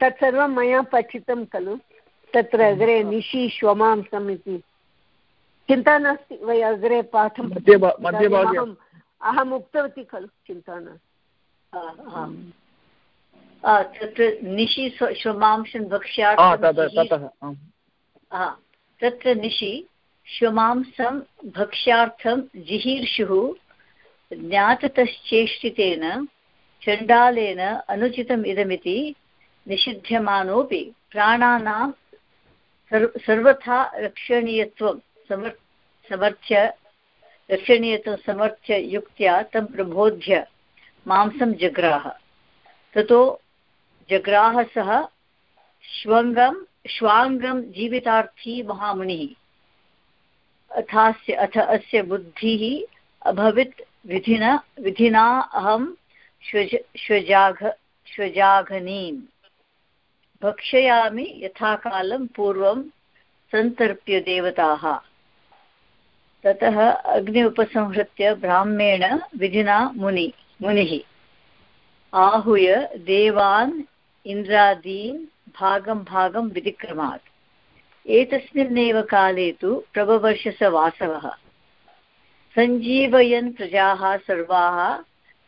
तत्सर्वं मया पठितं खलु। तत्र अग्रे निशि श्वमांसम् इति। चिन्ता नास्ति वयम् अग्रे पाठं अहम् उक्तवती खलु चिन्ता नास्ति। तत्र निशि श्वमांसं भक्ष्या तत्र निशि श्वमांसं भक्ष्यार्थं जिहीर्षुः ज्ञाततश्चेष्टितेन चण्डालेन अनुचितम् इदमिति निषिध्यमानोऽपि प्राणानां सर्वथा रक्षणीयत्वं समर् समर्थ्य रक्षणीयत्वं समर्थ्य युक्त्या तं प्रबोध्य मांसं जग्राह। ततो जग्राह सः श्वङ्गं श्वाङ्गं जीवितार्थी महामुनिः। अथास्य अथ अस्य बुद्धिः अभवित् विधिना विधिना अहं श्वज श्वजाघ श्वजाघनीं भक्षयामि यथाकालं पूर्वं सन्तर्प्य देवताः। ततः अग्नि उपसंहृत्य ब्राह्मेण विधिना मुनि मुनिः। आहूय देवान् इन्द्रादीन् भागं भागं विधिक्रमात् एतस्मिन्नेव काले तु प्रभवर्षसवासवः। सञ्जीवयन् प्रजाः सर्वाः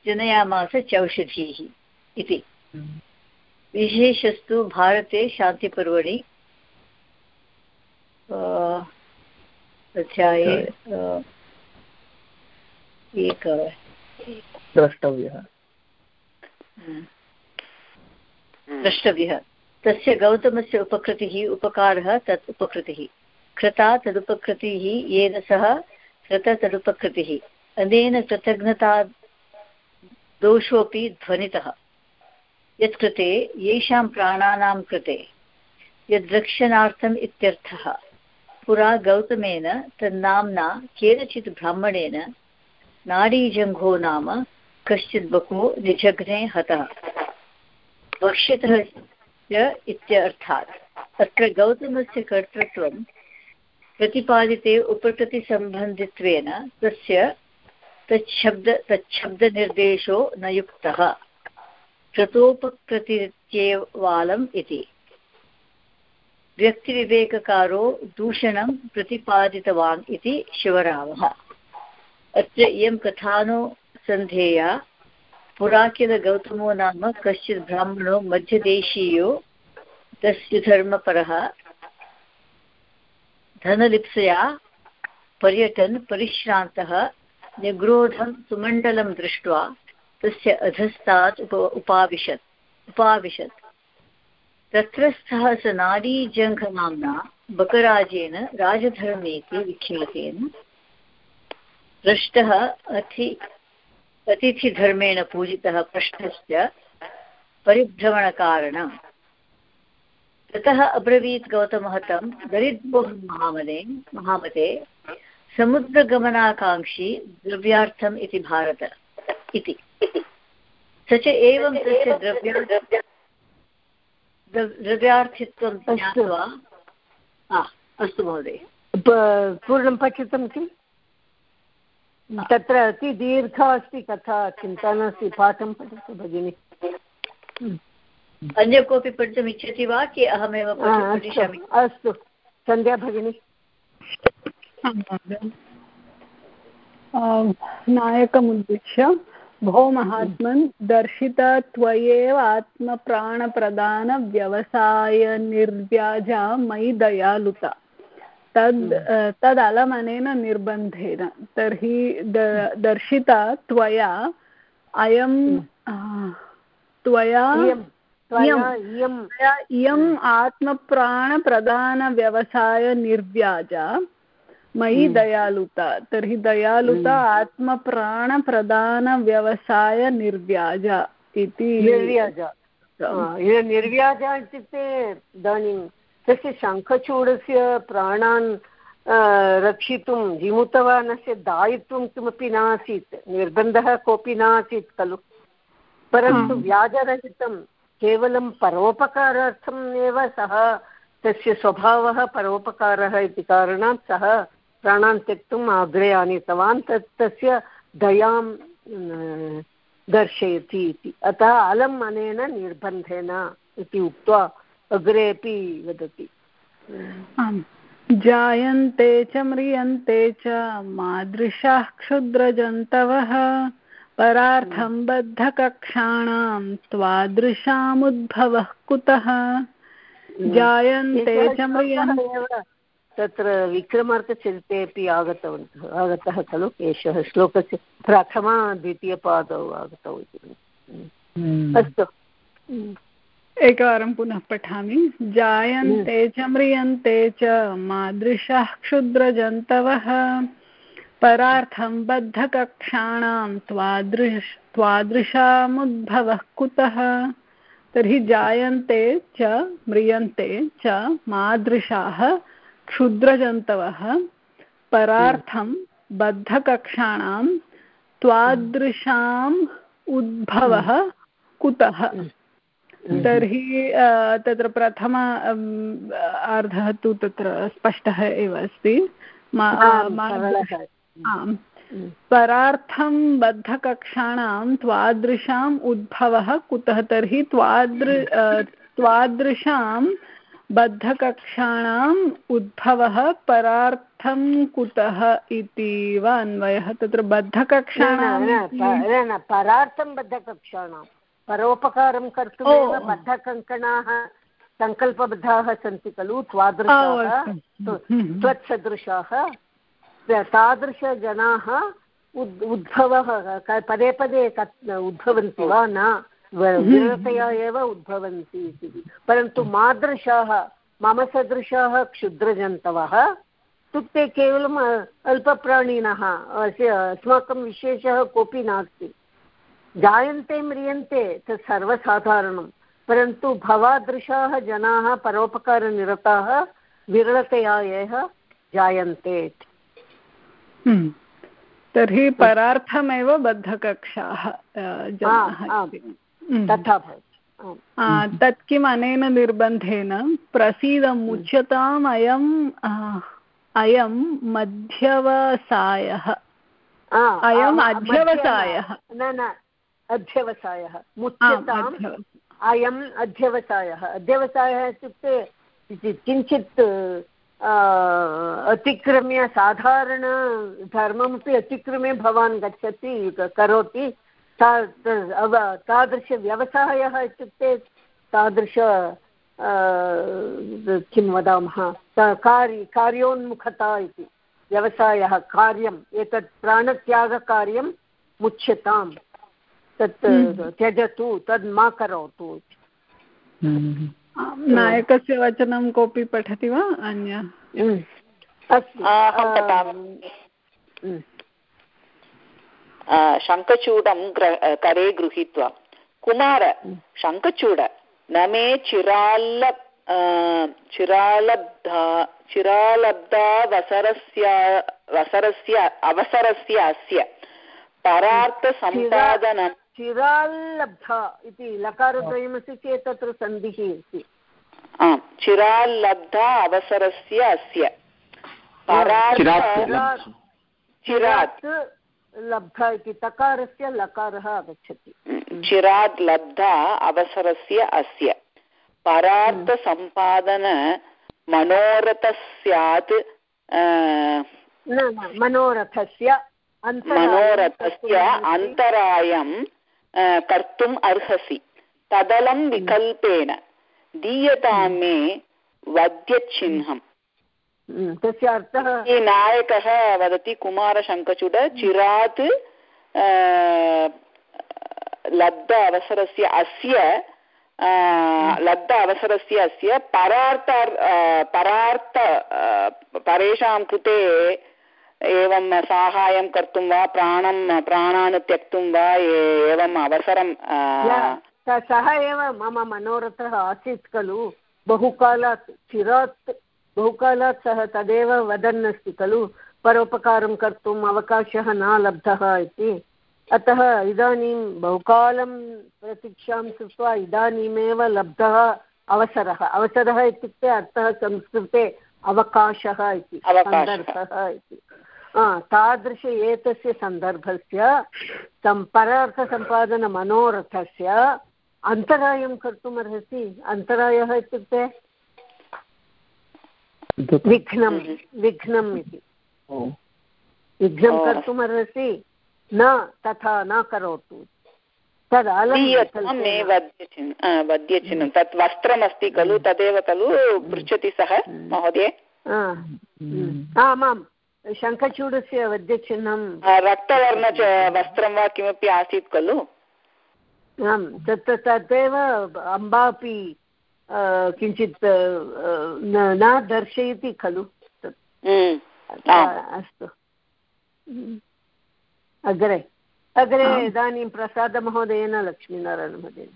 जनयामास चौषधीः इति। विशेषस्तु भारते शान्तिपर्वणि अध्याये एक द्रष्टव्यः। द्रष्टव्यः। तस्य गौतमस्य उपकृतिः, उपकारः तत् उपकृतिः। कृता तदुपकृतिः, येन सह कृत तदुपकृतिः। अनेन कृतज्ञता दोषोऽपि ध्वनितः। यत्कृते येषां प्राणानां कृते। यद्रक्षणार्थम् इत्यर्थः। पुरा गौतमेन तन्नाम्ना केनचित् ब्राह्मणेन नाडीजङ्घो नाम कश्चित् बको निजघ्ने हतः। भक्षितः इत्यर्थात् अत्र गौतमस्य कर्तृत्वं प्रतिपादिते उपकृतिसम्बन्धित्वेन तस्य तच्छब्द, तच्छब्दनिर्देशो न युक्तः। कृतोपकृतिरित्येवालम् इति। व्यक्तिविवेककारो दूषणं प्रतिपादितवान् इति शिवरामः। अत्र इयं कथानुसन्धेया पुराकिलगौतमो नाम कश्चित् ब्राह्मणो मध्यदेशीयो, तस्य धर्मपरः धनलिप्सया पर्यटन् परिश्रान्तः, निग्रोधं सुमण्डलं दृष्ट्वा तस्य अधस्तात् उप उपाविशत् उपाविशत्। तत्रस्थः स नाडीजङ्घनाम्ना बकराजेन राजधर्मेति विख्यातेन। पृष्टः अति अतिथिधर्मेण पूजितः पृष्ठस्य परिभ्रमणकारणम्। ततः अब्रवीत् गौतमः तं दरिद्रोः महामते समुद्रगमनाकाङ्क्षी द्रव्यार्थम् इति भारत इति। स च एवं तस्य द्रव्या द्रव्यार्थित्वं ज्ञात्वा अस्तु महोदय। पूर्णं पठितं किम्? तत्र अति दीर्घा अस्ति कथा चिन्ता नास्ति पाठं पठतु भगिनि। अन्य कोऽपि पठितुम् इच्छति वा कि अहमेव पठिष्यामि अस्तु सन्ध्या भगिनि। नायकमुद्दिश्य भो महात्मन् दर्शित त्वयेव आत्मप्राणप्रदानव्यवसायनिर्व्याजा मयि दयालुता। तद् तदलमनेन निर्बन्धेन। तर्हि दर्शिता त्वया अयं त्वया इयम् आत्मप्राणप्रदानव्यवसायनिर्व्याजा मयि दयालुता। तर्हि दयालुता आत्मप्राणप्रदानव्यवसायनिर्व्याजा इति निर्व्याजा। निर्व्याजा इत्युक्ते इदानीं तस्य शङ्खचूडस्य प्राणान् रक्षितुं विमुतवानस्य दायित्वं किमपि नासीत् निर्बन्धः कोऽपि नासीत् खलु। परन्तु व्याजरहितं केवलं परोपकारार्थम् एव सः तस्य स्वभावः परोपकारः इति कारणात् सः प्राणान् त्यक्तुम् अग्रे आनीतवान् तत् तस्य दयां दर्शयति इति। अतः अलम् अनेन निर्बन्धेन इति उक्त्वा अग्रे अपि वदति जायन्ते च म्रियन्ते च मादृशाः क्षुद्रजन्तवः परार्थं बद्धकक्षाणां त्वादृशामुद्भवः कुतः? जायन्ते च म्रियन्ते तत्र विक्रमार्कचरिते अपि आगतवन्तः आगतः खलु एषः श्लोकस्य प्रथमा द्वितीयपादौ आगतौ इति। अस्तु। एकवारं पुनः पठामि। जायन्ते च म्रियन्ते च मादृशाः क्षुद्रजन्तवः। परार्थं बद्धकक्षाणां त्वादृश त्वादृशामुद्भवः कुतः? तर्हि जायन्ते च म्रियन्ते च मादृशाः क्षुद्रजन्तवः। परार्थं बद्धकक्षाणां त्वादृशाम् उद्भवः कुतः? तर्हि तत्र प्रथम अर्धः तु तत्र स्पष्टः एव अस्ति। आम् परार्थं बद्धकक्षाणां त्वादृशाम् उद्भवः कुतः? तर्हि त्वादृ त्वादृशां बद्धकक्षाणाम् उद्भवः परार्थं कुतः इति वा अन्वयः? तत्र बद्धकक्षाणां परार्थं बद्धकक्षाणां परोपकारं कर्तुमेव बद्धकङ्कणाः सङ्कल्पबद्धाः सन्ति खलु त्वादृशाः त्वत्सदृशाः। तादृशजनाः उद् उद्भवः पदे पदे उद्भवन्ति वा न? विरतया एव उद्भवन्ति इति। परन्तु मादृशाः मम सदृशाः क्षुद्रजन्तवः इत्युक्ते केवलम् अल्पप्राणिनः अस्माकं विशेषः कोऽपि नास्ति। जायन्ते म्रियन्ते तत् सर्वसाधारणं। परन्तु भवादृशाः जनाः परोपकारनिरताः विरलतया एव जायन्ते तर्हि परार्थमेव बद्धकक्षाः तथा भवति। तत् किम् अनेन निर्बन्धेन प्रसीदम् उच्यताम् अयम् अयं मध्यवसायः। अयम् अध्यवसायः। न न अध्यवसायः। मुच्यताम् अयम् अध्यवसायः। अध्यवसायः इत्युक्ते किञ्चित् अतिक्रम्य साधारणधर्ममपि अतिक्रम्य भवान् गच्छति करोति। तादृशव्यवसायः इत्युक्ते तादृश किं वदामः कार्य कार्योन्मुखता इति। व्यवसायः कार्यम् एतत् प्राणत्यागकार्यं मुच्यताम्। तत् हम्म। त्यजतु तद् मा करोतु। हम्म। नायकस्य वचनं कोऽपि पठति वा अन्य? हम्म। शङ्खचूडं करे गृहीत्वा। कुमार शङ्खचूड न मे चिराल्ल चिरालब्धा चिरालब्धा वसरस्य वसरस्य अवसरस्य अस्य। परार्थसम्पादनं चिराल्लब्धा इति लकारद्वयमस्ति चेत् तत्र सन्धिः अस्ति। चिराल्लब्धा अवसरस्य अस्य। चिरात् लब्ध। इति तकारस्य लकारः आगच्छति। चिरात् लब्धा अवसरस्य अस्य। परार्थसम्पादन मनोरथः स्यात् मनोरथस्य मनोरथस्य अन्तरायं कर्तुम् अर्हसि तदलं विकल्पेन दीयतां मे वद्यचिह्नम् तस्य अर्थः नायकः वदति कुमारशङ्कचूड चिरात् लब्ध अवसरस्य अस्य लब्ध अवसरस्य अस्य परार्थ परार्थ परेषां कृते एवं साहाय्यं कर्तुं वा प्राणं प्राणान् त्यक्तुं वा एवम् अवसरं सः एव मम मनोरथः आसीत् खलु। बहुकालात् चिरात् बहुकालात् सः तदेव वदन् अस्ति खलु। परोपकारं कर्तुम् अवकाशः न लब्धः इति। अतः इदानीं बहुकालं प्रतीक्षां कृत्वा इदानीमेव लब्धः अवसरः। अवसरः इत्युक्ते अर्थः संस्कृते अवकाशः इति सन्दर्भः इति। तादृश एतस्य सन्दर्भस्य परार्थसम्पादनमनोरथस्य अन्तरायं कर्तुमर्हसि अन्तरायः इत्युक्ते विघ्नं विघ्नम् इति। विघ्नं कर्तुमर्हसि न तथा न करोतु। तद् वद्यचिह्नं तत् वस्त्रमस्ति खलु तदेव खलु पृच्छति सः महोदय? आमां शङ्खचूडस्य वद्यचिह्नं रक्तवर्ण वस्त्रं वा किमपि आसीत् खलु? आं तत् तदेव अम्बा अपि किञ्चित् न दर्शयति खलु अस्तु। अग्रे अग्रे इदानीं प्रसादमहोदयेन लक्ष्मीनारायणमहोदयेन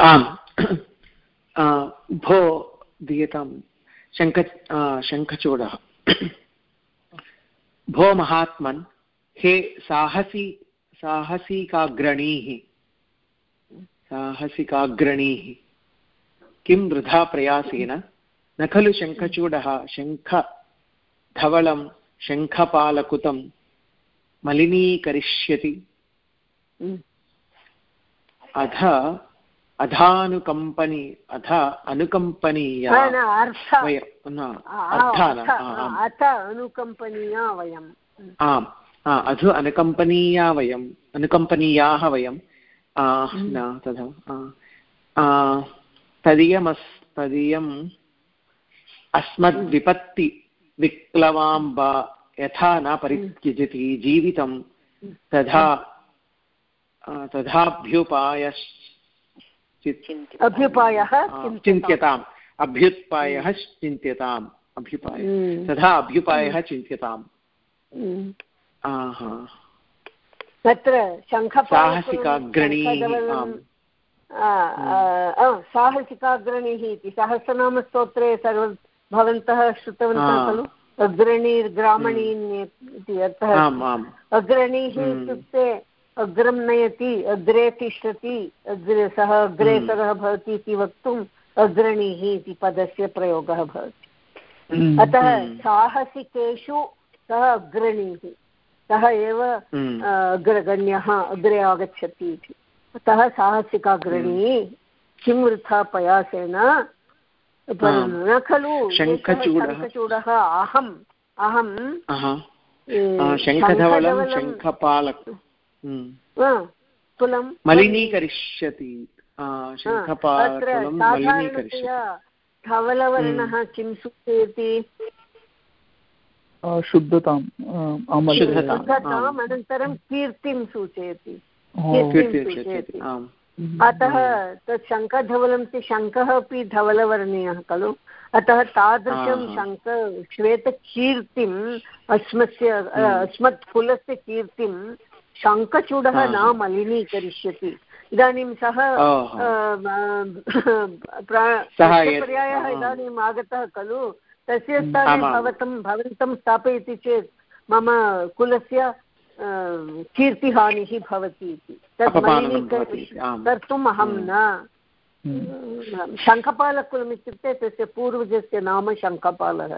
आम्। भो दीयतां शङ्ख शङ्खचूडः भो महात्मन् हे साहसी साहसिकाग्रणीः साहसिकाग्रणीः किं वृथा प्रयासेन? न खलु शङ्खचूडः शङ्ख धवलं शङ्खपालकुतं मलिनीकरिष्यति। अध अधानुकम्पनी अथ अनुकम्पनीया वयम्। आम् अधु अनुकम्पनीया वयम् अनुकम्पनीयाः वयं न तथा तदीयमस् तदीयम् अस्मद्विपत्ति यथा न परित्यजति जीवितं तथा तथाभ्युपाय अभ्युपायः चिन्त्यताम्। अभ्युत्पायः चिन्त्यताम्। अभ्युपाय। हम्म। तथा अभ्युपायः चिन्त्यताम्। हम्म। तत्र साहसिकाग्रणीः साहसिकाग्रणीः इति। सहस्रनामस्तोत्रे सर्व भवन्तः श्रुतवन्तः खलु? अग्रणीर्ग्रामणीन् इति अर्थः। अग्रणीः हम्म। इत्युक्ते अग्रं नयति अग्रे तिष्ठति अग्रे सः अग्रेसरः भवति इति वक्तुम् अग्रणीः इति पदस्य प्रयोगः भवति। अतः साहसिकेषु सः अग्रणीः सः एव अग्रगण्यः अग्रे आगच्छति इति। अतः साहसिकाग्रणी किं वृथा पयासेन? न खलु शङ्खचूडः। अहम् अहं। शङ्खधवलं। शङ्खपालक। कुलं मलिनीकरिष्यति धवलवर्णः किं सूचयति? शुद्धताम् शुद्धताम् अनन्तरं कीर्तिं सूचयति। अतः तत् शङ्खधवलं इति शङ्खः अपि धवलवर्णीयः खलु। अतः तादृशं शङ्ख श्वेतकीर्तिम् अस्मस्य अस्मत् कुलस्य कीर्तिं शङ्खचूडः न मलिनीकरिष्यति। इदानीं सः पर्यायः इदानीम् आगतः खलु। तस्य स्थाने भवतं भवन्तं स्थापयति चेत् मम कुलस्य कीर्तिहानिः भवति इति। तत् कर्तुम् अहं न। शङ्खपालकुलम् इत्युक्ते तस्य पूर्वजस्य नाम शङ्खपालः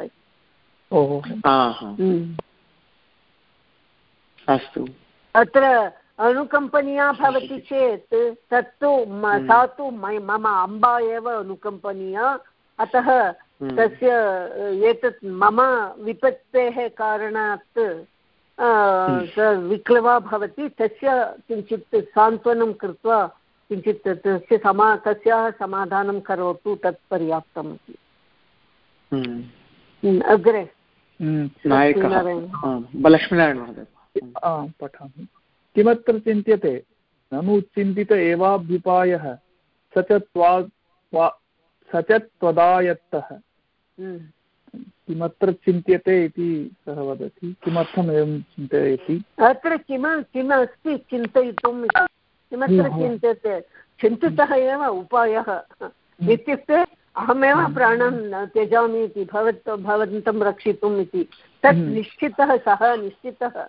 अस्तु। अत्र अनुकम्पनीया भवति चेत् तत्तु सा तु मम अम्बा एव अनुकम्पनीया। अतः तस्य एतत् मम विपत्तेः कारणात् विक्लवा भवति। तस्य किञ्चित् सान्त्वनं कृत्वा किञ्चित् तस्य समा तस्याः समाधानं करोतु तत् पर्याप्तम् इति। अग्रे। पठामि। किमत्र चिन्त्यते? ननु चिन्तित एवाभ्युपायः। स च त्वा स च त्वदायत्तः किमत्र चिन्त्यते इति सः वदति। किमर्थम् एवं चिन्तयति? अत्र किम किम् अस्ति चिन्तयितुम्? किमत्र चिन्त्यते? चिन्तितः एव उपायः। इत्युक्ते अहमेव प्राणं त्यजामि इति भवत् भवन्तं रक्षितुम् इति। तत् निश्चितः सः निश्चितः।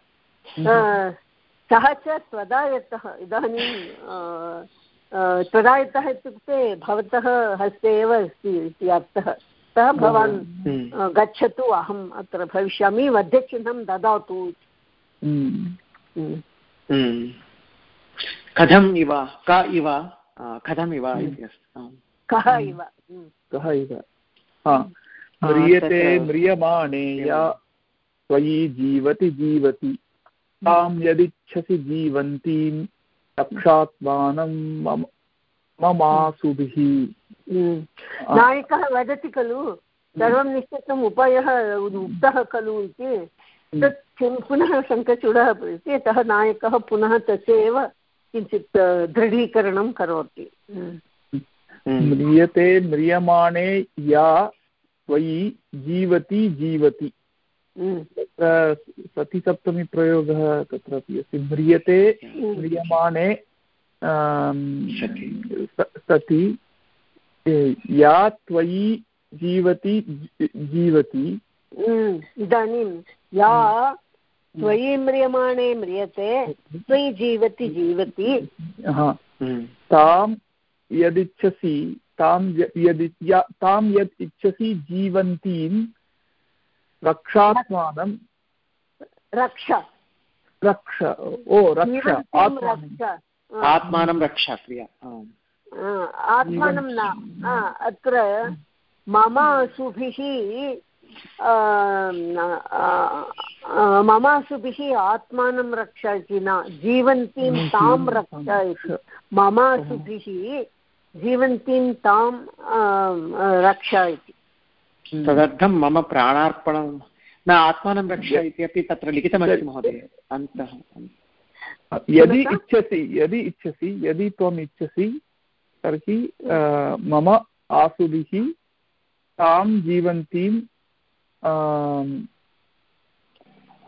सः च त्वदायतः इदानीं त्वदायतः इत्युक्ते भवतः हस्ते एव अस्ति इति अर्थः अतः भवान्। गच्छतु अहम् अत्र भविष्यामि मध्यचिह्नं ददातु हम्म। हम्म। कथम् इव क इव कथम् इव इति अस्ति कः इव कः इव म्रियते म्रियमाणे या त्वयि जीवति जीवति तां यदिच्छसि जीवन्तीं रक्षात्मानं ममासुभिः। नायकः वदति खलु सर्वं निश्चितम् उपायः उक्तः खलु इति। तत् किं पुनः शङ्खचूडः अतः नायकः पुनः तस्य एव किञ्चित् दृढीकरणं करोति। म्रियते म्रियमाणे या त्वयि जीवति जीवति। तत्र सतिसप्तमी प्रयोगः तत्रापि अस्ति। म्रियते म्रियमाणे सति या त्वयि जीवति जीवति। इदानीं या त्वयि म्रियमाणे म्रियते त्वयि जीवति जीवति। तां यदिच्छसि तां यदि तां यत् इच्छसि जीवन्तीं रक्षात्मानं रक्ष। रक्ष। ओ रक्ष। आत्मानं। रक्षा। क्रिया। आत्मानं न। अत्र मम सुभिः ममासुभिः आत्मानं रक्षा इति न। जीवन्तीं तां रक्षा इति। ममासुभिः जीवन्तीं तां रक्षा इति। तदर्थं मम प्राणार्पणं। न आत्मानं रक्षा इत्यपि तत्र लिखितमस्ति महोदय। अन्तः। यदि इच्छसि यदि इच्छसि यदि त्वम् इच्छसि तर्हि मम आसुभिः तां जीवन्तीं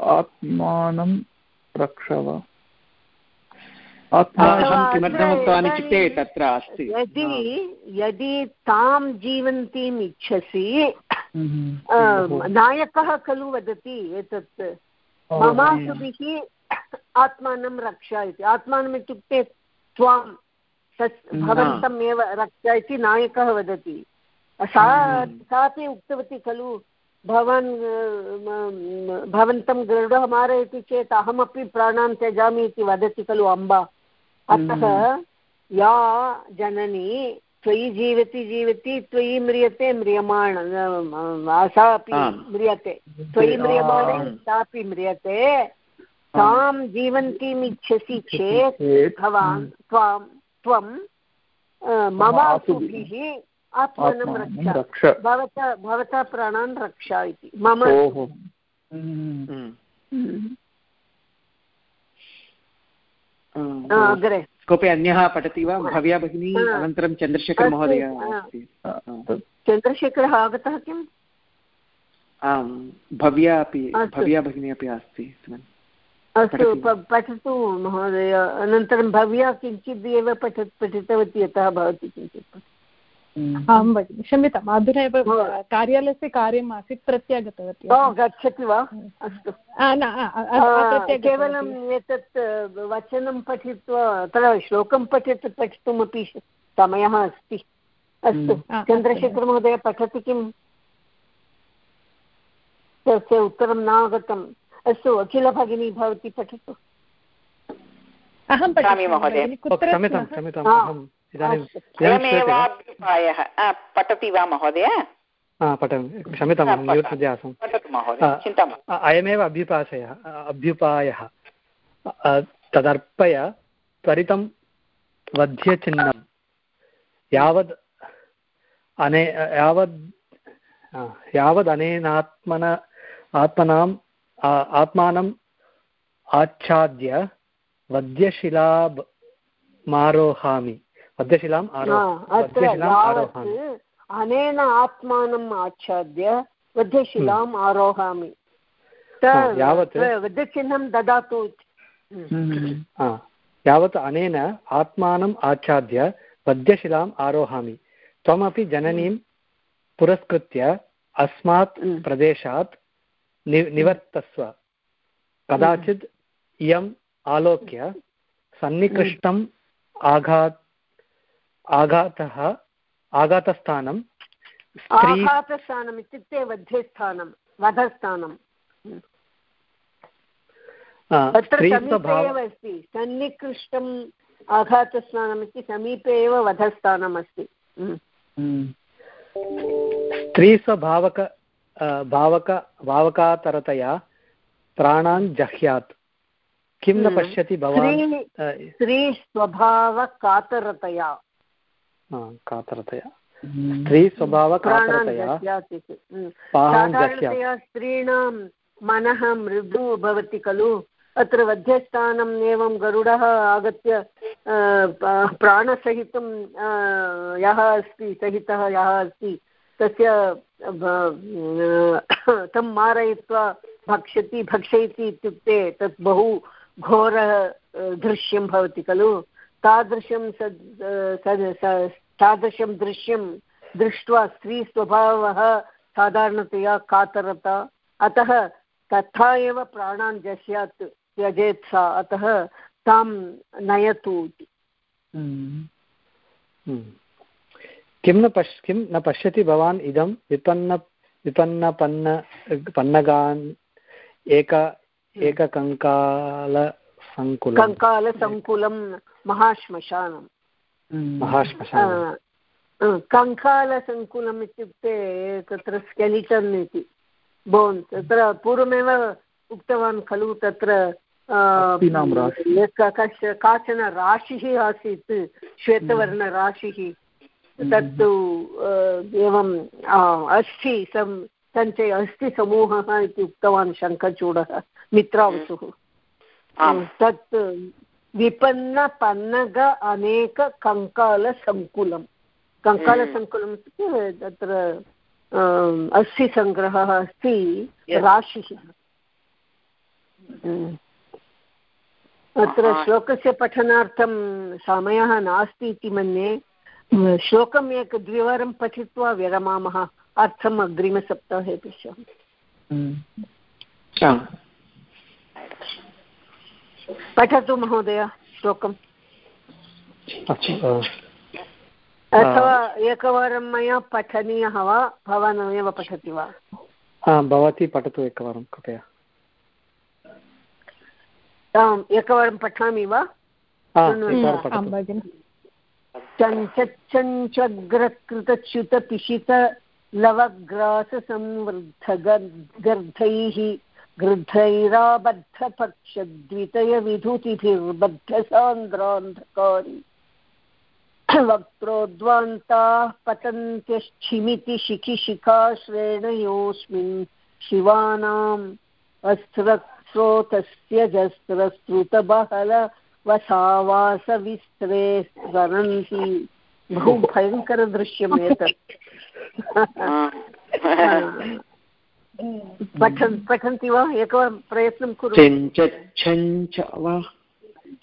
आत्मानं रक्षव। किमर्थम् इत्युक्ते तत्र अस्ति। यदि यदि तां जीवन्तीम् इच्छसि नायकः खलु वदति एतत्। ममासुभिः आत्मानं रक्ष इति। आत्मानम् इत्युक्ते त्वां तत् भवन्तम् एव रक्ष इति नायकः वदति। सा सापि उक्तवती खलु भवान् भवन्तं गरुडः मारयति चेत् अहमपि प्राणान् त्यजामि इति वदति खलु अम्बा। अतः या जननी त्वयि जीवति जीवति त्वयि म्रियते म्रियमाण सा अपि म्रियते। त्वयि म्रियमाणे सापि म्रियते। तां जीवन्तीम् इच्छसि चेत् भवान् त्वां त्वं मम सुभिः आत्मानं रक्ष। भवता भवता प्राणान् रक्ष इति। मम अग्रे। कोऽपि अन्यः पठति वा? भव्या भगिनी अनन्तरं चन्द्रशेखरमहोदय चन्द्रशेखरः आगतः किम्? आं भव्या अपि भव्या भगिनी अपि अस्ति अस्तु पठतु। महोदय। अनन्तरं भव्या किञ्चित् एव पठ पठितवती यतः भवती किञ्चित् आं भगिनि क्षम्यताम् अधुना एव कार्यालयस्य कार्यम् आसीत् प्रत्यागतवती गच्छति वा? अस्तु। केवलम् एतत् वचनं पठित्वा तत्र श्लोकं पठित् पठितुमपि समयः अस्ति। अस्तु चन्द्रशेखरमहोदय पठति किम्? तस्य उत्तरं न आगतम् अस्तु अखिलभगिनी भवती पठतु। अहं पठामि महोदय। अयमेवाभ्युपायः पठति वा महोदय? पठामि क्षम्यतां म्यूट् मध्ये आसम्। अयमेव अभ्युपासयः अभ्युपायः। तदर्पय त्वरितं वध्यचिह्नं यावद् अने यावद् यावदनेनात्मन आत्मनाम् आत्मानम् आच्छाद्य वध्यशिला मारोहामि। पद्यशिलाम् अनेन आत्मानम् आच्छाद्य वध्यशिलाम् हम्म। आरोहामि। यावत् वध्यचिह्नं ददातु हम्म। यावत् अनेन आत्मानम् आच्छाद्य वध्यशिलाम् आरोहामि। त्वमपि जननीं पुरस्कृत्य अस्मात् हम्म। प्रदेशात् नि निवर्तस्व। कदाचित् इयम् आलोक्य सन्निकृष्टम् आघात् आघातः आघातस्थानं आघातस्थानम् इत्युक्ते वध्यस्थानं वधस्थानम् अस्ति। सन्निकृष्टम् आघातस्थानम् इति समीपे एव वधस्थानम् अस्ति। स्त्रीस्वभावक भावक भावकातरतया प्राणान् जह्यात्। किं न पश्यति भवान्? स्त्रीस्वभावकातरतया कातरतया स्त्रीस्वभावकातरतया साधारणतया स्त्रीणां मनः मृदु भवति खलु अत्र वध्यस्थानम् एवं गरुडः आगत्य प्राणसहितं यः अस्ति सहितः यः अस्ति तस्य तं मारयित्वा भक्षति भक्षयति इत्युक्ते तत् बहु घोरः दृश्यं भवति खलु तादृशं तादृशं दृश्यं दृष्ट्वा स्त्रीस्वभावः साधारणतया कातरता अतः तथा एव प्राणान् जस्यात् त्यजेत् सा अतः तां नयतु इति हम्म। हम्म। किं न पश् किं न पश्यति भवान् इदं विपन्न विपन्नपन्न पन्नगान् एक एककङ्कालसङ्कुलं कङ्कालसङ्कुलं महाश्मशानं कङ्कालसङ्कुलम् इत्युक्ते तत्र स्केलिटन् इति बोन् तत्र पूर्वमेव उक्तवान् खलु तत्र काचन राशिः आसीत् श्वेतवर्णराशिः। तत्तु एवं अस्थि सञ्चय अस्थिसमूहः इति उक्तवान् शङ्खचूडः मित्रावसुः तत् विपन्नपन्नग अनेककङ्कालसङ्कुलं कङ्कालसङ्कुलम्। इत्युक्ते तत्र अस्थिसङ्ग्रहः अस्ति राशिः। अत्र श्लोकस्य पठनार्थं समयः नास्ति इति मन्ये श्लोकम् एकद्विवारं पठित्वा विरमामः। अर्थम् अग्रिमसप्ताहे पश्यामः। पठतु महोदय श्लोकम्। अथवा एकवारं मया पठनीयः वा? भवान् एव पठति वा? भवती पठतु एकवारं कृपया। आम् एकवारं पठामि वा? चञ्चच्चञ्चग्रकृतच्युतपिशित लवग्राससंवृद्धगर्धैः गृद्धैराबद्धपक्षद्वितयविधुतिभिर्बद्धसान्द्रान्धकारी वक्त्रोद्वान्ताः पतन्त्यश्चिमिति शिखिशिखाश्रेणयोऽस्मिन् शिवानाम् अस्रस्रोतस्य जस्रस्रुतबहल वसावासविस्त्रे स्मरन्ति बहु भयङ्करदृश्यम् एतत्। पठन् पठन्ति वा? एकवारं प्रयत्नं कुरु।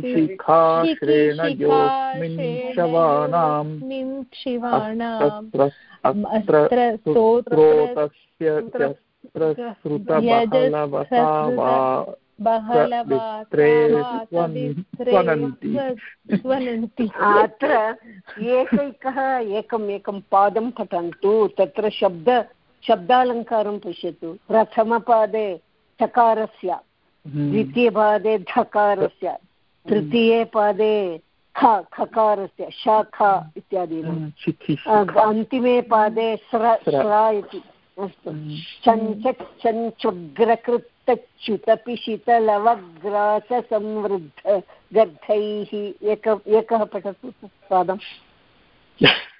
पतन्त्यच्छिमिति शिखिशिखाश्रेणयोऽस्मिन् शवानाम् अस्त्रस्रोतस्य अत्र एकैकः एकम् एकं पादं पठन्तु तत्र शब्द शब्दालङ्कारं पश्यतु प्रथमपादे चकारस्य द्वितीयपादे धकारस्य तृतीये पादे ख खकारस्य शाखा इत्यादीनाम् अन्तिमे पादे स्र स्र। इति। अस्तु। चञ्चच्चञ्चुग्रकृतच्युतपिशितलवग्रासंवृद्ध गर्धैः। एक एकः पठतु पादम्।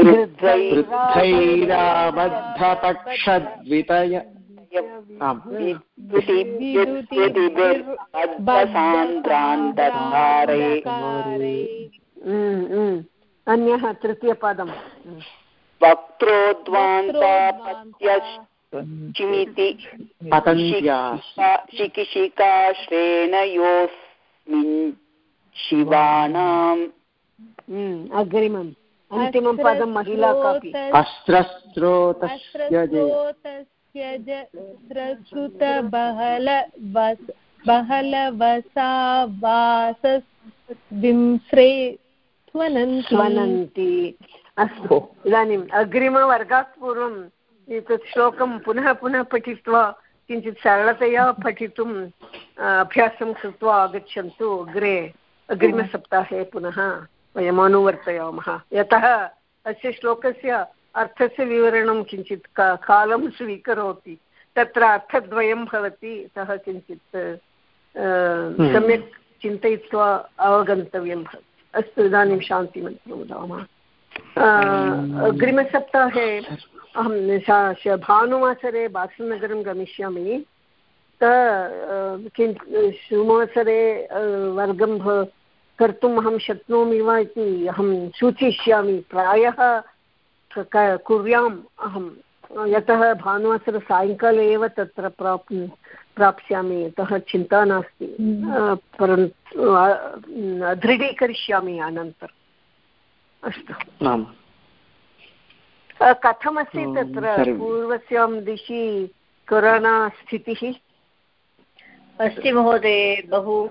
गृद्धैराबद्धपक्षद्वितय अन्यः तृतीयपदं वक्त्रोद्वान्तापत्यश्चिमिति चिकिशिकाश्रेणयोऽस्मिन् शिवानाम् अग्रिमम् अन्तिमं पदं महिला कापि अस्त्रस्रोतस्यजस्रश्रुतबहल बहलवसावासविंस्रे स्वनन्ति अस्तु इदानीम् अग्रिमवर्गात् पूर्वम् एतत् श्लोकं पुनः पुनः पठित्वा किञ्चित् सरलतया पठितुम् अभ्यासं कृत्वा आगच्छन्तु अग्रे अग्रिमसप्ताहे पुनः। वयम् अनुवर्तयामः यतः अस्य श्लोकस्य अर्थस्य विवरणं किञ्चित् कालं स्वीकरोति। तत्र अर्थद्वयं भवति सः किञ्चित् सम्यक् चिन्तयित्वा अवगन्तव्यं भवति। अस्तु इदानीं शान्तिमन्त्रं वदामः। अग्रिमसप्ताहे अहं भानुवासरे बासनगरं गमिष्यामि। किं सोमवासरे वर्गं कर्तुम् अहं शक्नोमि वा इति अहं सूचयिष्यामि। प्रायः कुर्याम् अहं। यतः भानुवासरसायङ्काले एव तत्र प्राप् प्राप्स्यामि यतः चिन्ता नास्ति। परन्तु दृढीकरिष्यामि अनन्तरम्। अस्तु। कथमस्ति तत्र पूर्वस्यां दिशि कोरोना स्थितिः? अस्ति महोदये बहु